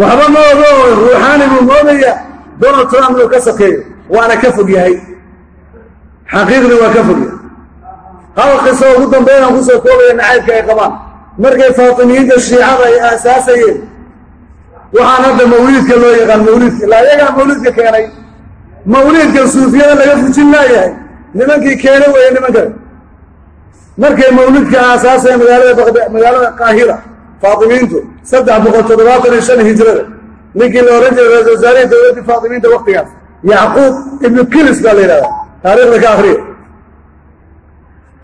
Waxba ma ogo ruuxaani buu moodaya donald trump inuu ka sakeeyo waana ka fog yahay. Xaqiiqdii waa ka fog yahay. Hal qiso ugu dambeynaan ku soo koobaya nacaybka ay qabaan. Markay faatimiyiinta shiicada ay aasaasayeen waxaan hadda mawliidka loo yaqaan mawliidka. Ilaa iyagaa mawliidka keenay. Mawliidka suufiyada laga fujin laayahay. Nimankii keena weeye nimankan markay mawlidka aasaasaya magaalada magaalada qaahira faatimiintu saddex boqol toddobaatan iyo shan hijrada. Ninkii la ohan jiray ra'isul wasaarihii dowladdii faatimiinta waktigaas yacquub ibnu kilis baa la yidhahdaa taariikhda ka akriya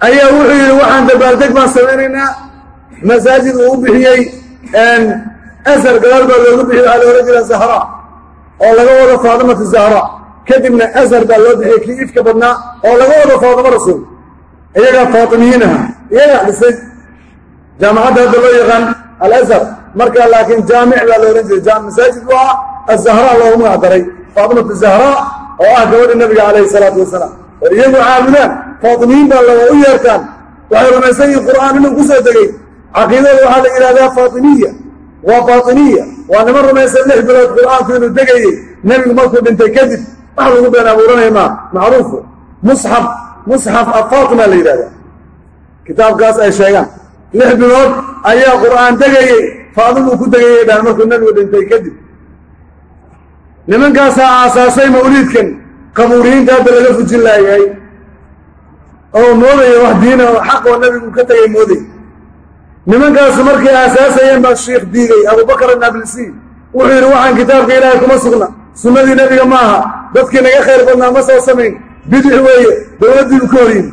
ayaa wuxuu yidhi waxaan dabaaldeg baan samaynaynaa masaajid uu u bixiyey asar gadaal baa loogu bixiyey waxaa la ohan jira zahra oo laga wado faatimatu zahra. Kadibna asar baa loo bixiyey kii ifka badnaa oo laga wado faatimo rasuul. Iyagaa faatimiyiin aha iyagaa dhisay jaamacadda hadda loo yaqaan alazhar. Markaa laakiin jaamic baa la ohan jiray masaajid u ah azahra loogu magac daray faatimatu zahra oo ah gabadhi nabiga calayhi salaatu wasalaam. War iyagu caabudaan faatimiyiin baa laga u yeertaan. Waxay rumaysan yihiin qur'aan inuu ku soo degey caqiidada waxaa la yidhahdaa faatimiya waa baatiniya waa niman rumaysan lix bilood qur'aanku inuu degayey nebigu markuu dhintay kadib wax lagu been abuuranaya maa macruufu musxaf musxaf afaatima la yidhahdaa kitaabkaas ay sheegaan. Lix bilood ayaa qur'aan degayey faadimuu ku degayey dhaan markuu nebigu dhintay kadib nimankaasaa aasaasay mawliidkan qabuuriyiinta hadda laga fujin laayahay oo moodaya wax diina oo xaq oo nebigu ka tegay mooday nimankaasu markay aasaasayeen baa shiikh diiday abubakar anablisi wuxuu yidhi waxaan kitaabka ilaahay kuma sugna. Sunnadii nebiga ma aha. Dadkii naga khayr badnaa ma soo samayn. Bidix weeye. Dowladdiibu ka hor yimi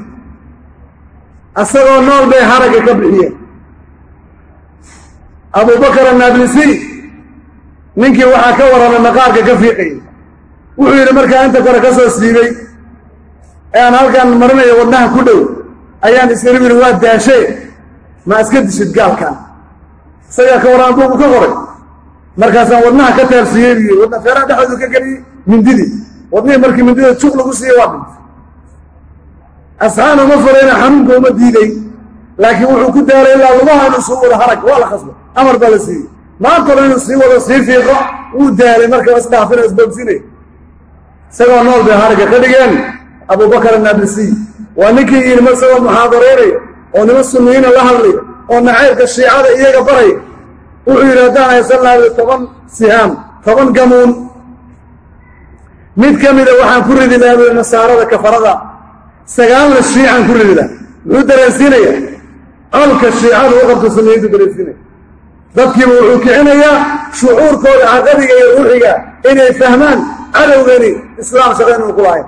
asagoo nool bay haragga ka bixiyeen. Abubakar annablisi ninkii waxaa ka warramay maqaarka ka fiiqayay wuxuu yidhi markaa inta kore ka soo siibay ee aan halkaan marinayo wadnaha ku dhow ayaan isiri yidhi waa daashee ma iska dishid gaalkan isagaa ka warran buugu ka qoray. Markaasaan wadnaha ka taabsiiyey buy wadna feeraha dhexdoodu ka geliyey mindidii wadnihii markii mindida juq lagu siiyey waa dhintay. Asxaan uma farayna xanuunka uma diiday laakiin wuxuu ku daalay ilaa lugaha inuu suu wado harag waa la khasbo amar baa la siiyey maantalo inuu sii wado sii fiiqo wuu daalay markaa isdhaafina isboogsinay isagoo nool bay haragga ka dhigeen abubakar annablisiy waa ninkii ma isagoo muxaadaraynaya oo nima sunniyiina la hadlaya oo nacaybka shiicada iyaga baraya wuxuu yidhi haddaan haysan lahay toban sihaam toban gamuun mid ka mida waxaan ku ridi lahaa bui nasaarada kafarada. Sagaalna shiicaan ku ridi laha muxuu dareensiinaya colka shiicadu u qabto sunniyiintu dareensiinaya dadkiiba wuxuu kicinayaa shucuurkooda caqadiga iyo ruuxiga inay fahmaan cadowgani islaam shaqa inuu ku lahayn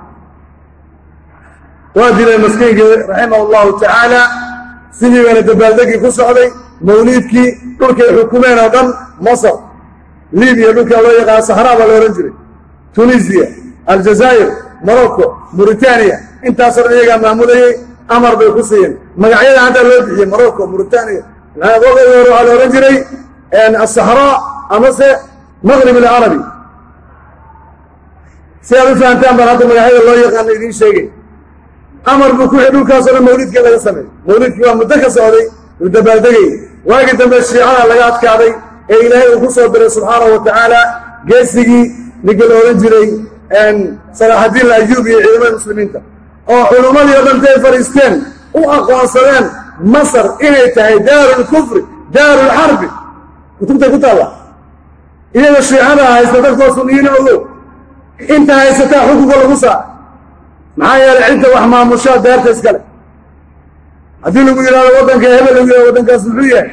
waa dilay maskiinkii raximah allahu tacaala sidii baana dabaaldegii ku socday mawliidkii dhulkay xukumeen oo dhan masar libiya dhulkaa loo yaqaana sahraa baa la odhan jiray tunisiya aljazaa'ir morocco mauritaniya intaasoo dhan iyagaa maamulayey amar bay ku siiyeen. Magacyada haddaa loo bixiyey morocco mauritaniya waqtigii hore waxaa la odhan jiray asahraa amase maqrib alcarabi si aad u fahamtaan baan hadda magacyada loo yaqaana idiin sheegay. Amar buu ku dhulkaasoo dhan mawliidkii laga sameeyey mawliidkii waa muddo ka socday uu dabaaldegay waagii dambe shiicada laga adkaaday ee ilaahay uu ku soo diray subxaanahu wa tacaala geesigii ninka la odhan jiray salaaxadiin ayuub iyo ciidamada muslimiinta. Oo culummadii o dhan tay fadhiisteen u aqoonsadeen masar inay tahay daaru lkufri daaru kutubtay ku taalla. Iyada shiicada haysta dadkoo sunniyiina ogow. Inta haysataa xukunka lagu saara maxaa yeelay cidda wax maamushaa daarta iskale haddii lagu yidhahdo waddanka hebel lagu yihahdo waddankaas muxuu yahay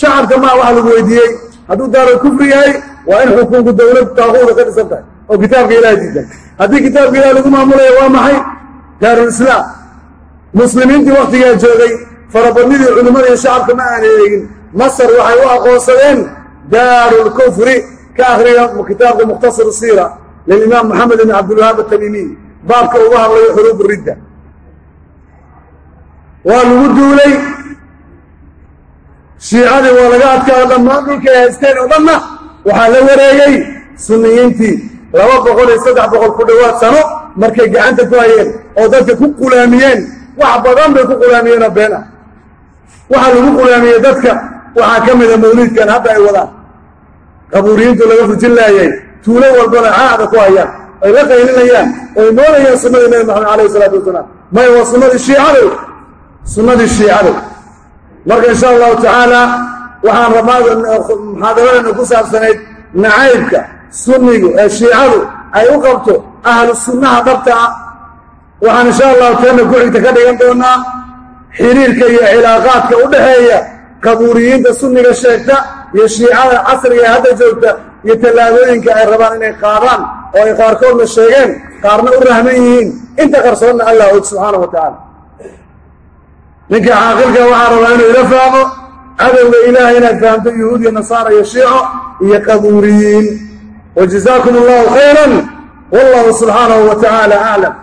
shacabka maa waxa lagu weydiiyey. Hadduu daarul kufri yahay waa in xukunku dowlad taaquuda ka dhisan tahay oo kitaabka ilaah diidan. Haddii kitaabka ilaah lagu maamulaya waa maxay? Daarulislaam muslimiintii wakhtigaa joogay farabadnidii culimmada iyo shacabka ma aan eegin. Masar waxay u aqoonsadeen daarulkufri ka akhriya kitaabka mukhtasar siira lilimaam maxamed ibn cabdilwahaab atamimiy baabka uga hadlayo xuruub ridda. Waa lagu duulay. Shiicadii waa laga adkaado dhammaan dhulkay haysteen oo dhanna waxaa la wareegay sunniyiintii. Laba boqol iyo saddex boqol ku dhowaad sano markay gacanta ku hayeen oo dadka ku qulaamiyeen. Wax badan bay ku qulaamiyeenoo been ah waxaa lagu qulaamiyey dadka waxaa ka mida mawliidkan hadda ay wadaan. Qabuuriyiintu laga fujin laayay tuulo walbana caada ku hayaan ay la qaylinayaan oy moodayaan sunnadii nebi maxamed calayhi isalaatu wasalaam maya waa sunnadii shiicadow sunnadii shiicadow marka insha allahu tacaala waxaan muxaadaradeenna ku saabsanayd nacaybka sunnigu ee shiicadu ay u qabto ahlu sunnaha dhabta ah. Waxaan insha allahu teena ku xigta ka dhigan doonaa xiriirka iyo cilaaqaadka u dhexeeya qabuuriyiinta sunniga sheegta iyo shiicada casriga ee hadda joogta iyo tallaabooyinka ay rabaan inay qaadaan oo ay qaarkoodna sheegeen qaarna u rahman yihiin. Inta qarsoonna allah og subxaana wa tacaala ninka caaqilka waxaa rabaa inuu ila fahmo cadowga ilaahay inaad fahamto yuhuud iyo nasaara iyo shiico iyo qabuuriyiin wa jazaakum allahu khayran. Wallahu subxaanahu wa tacaala aclam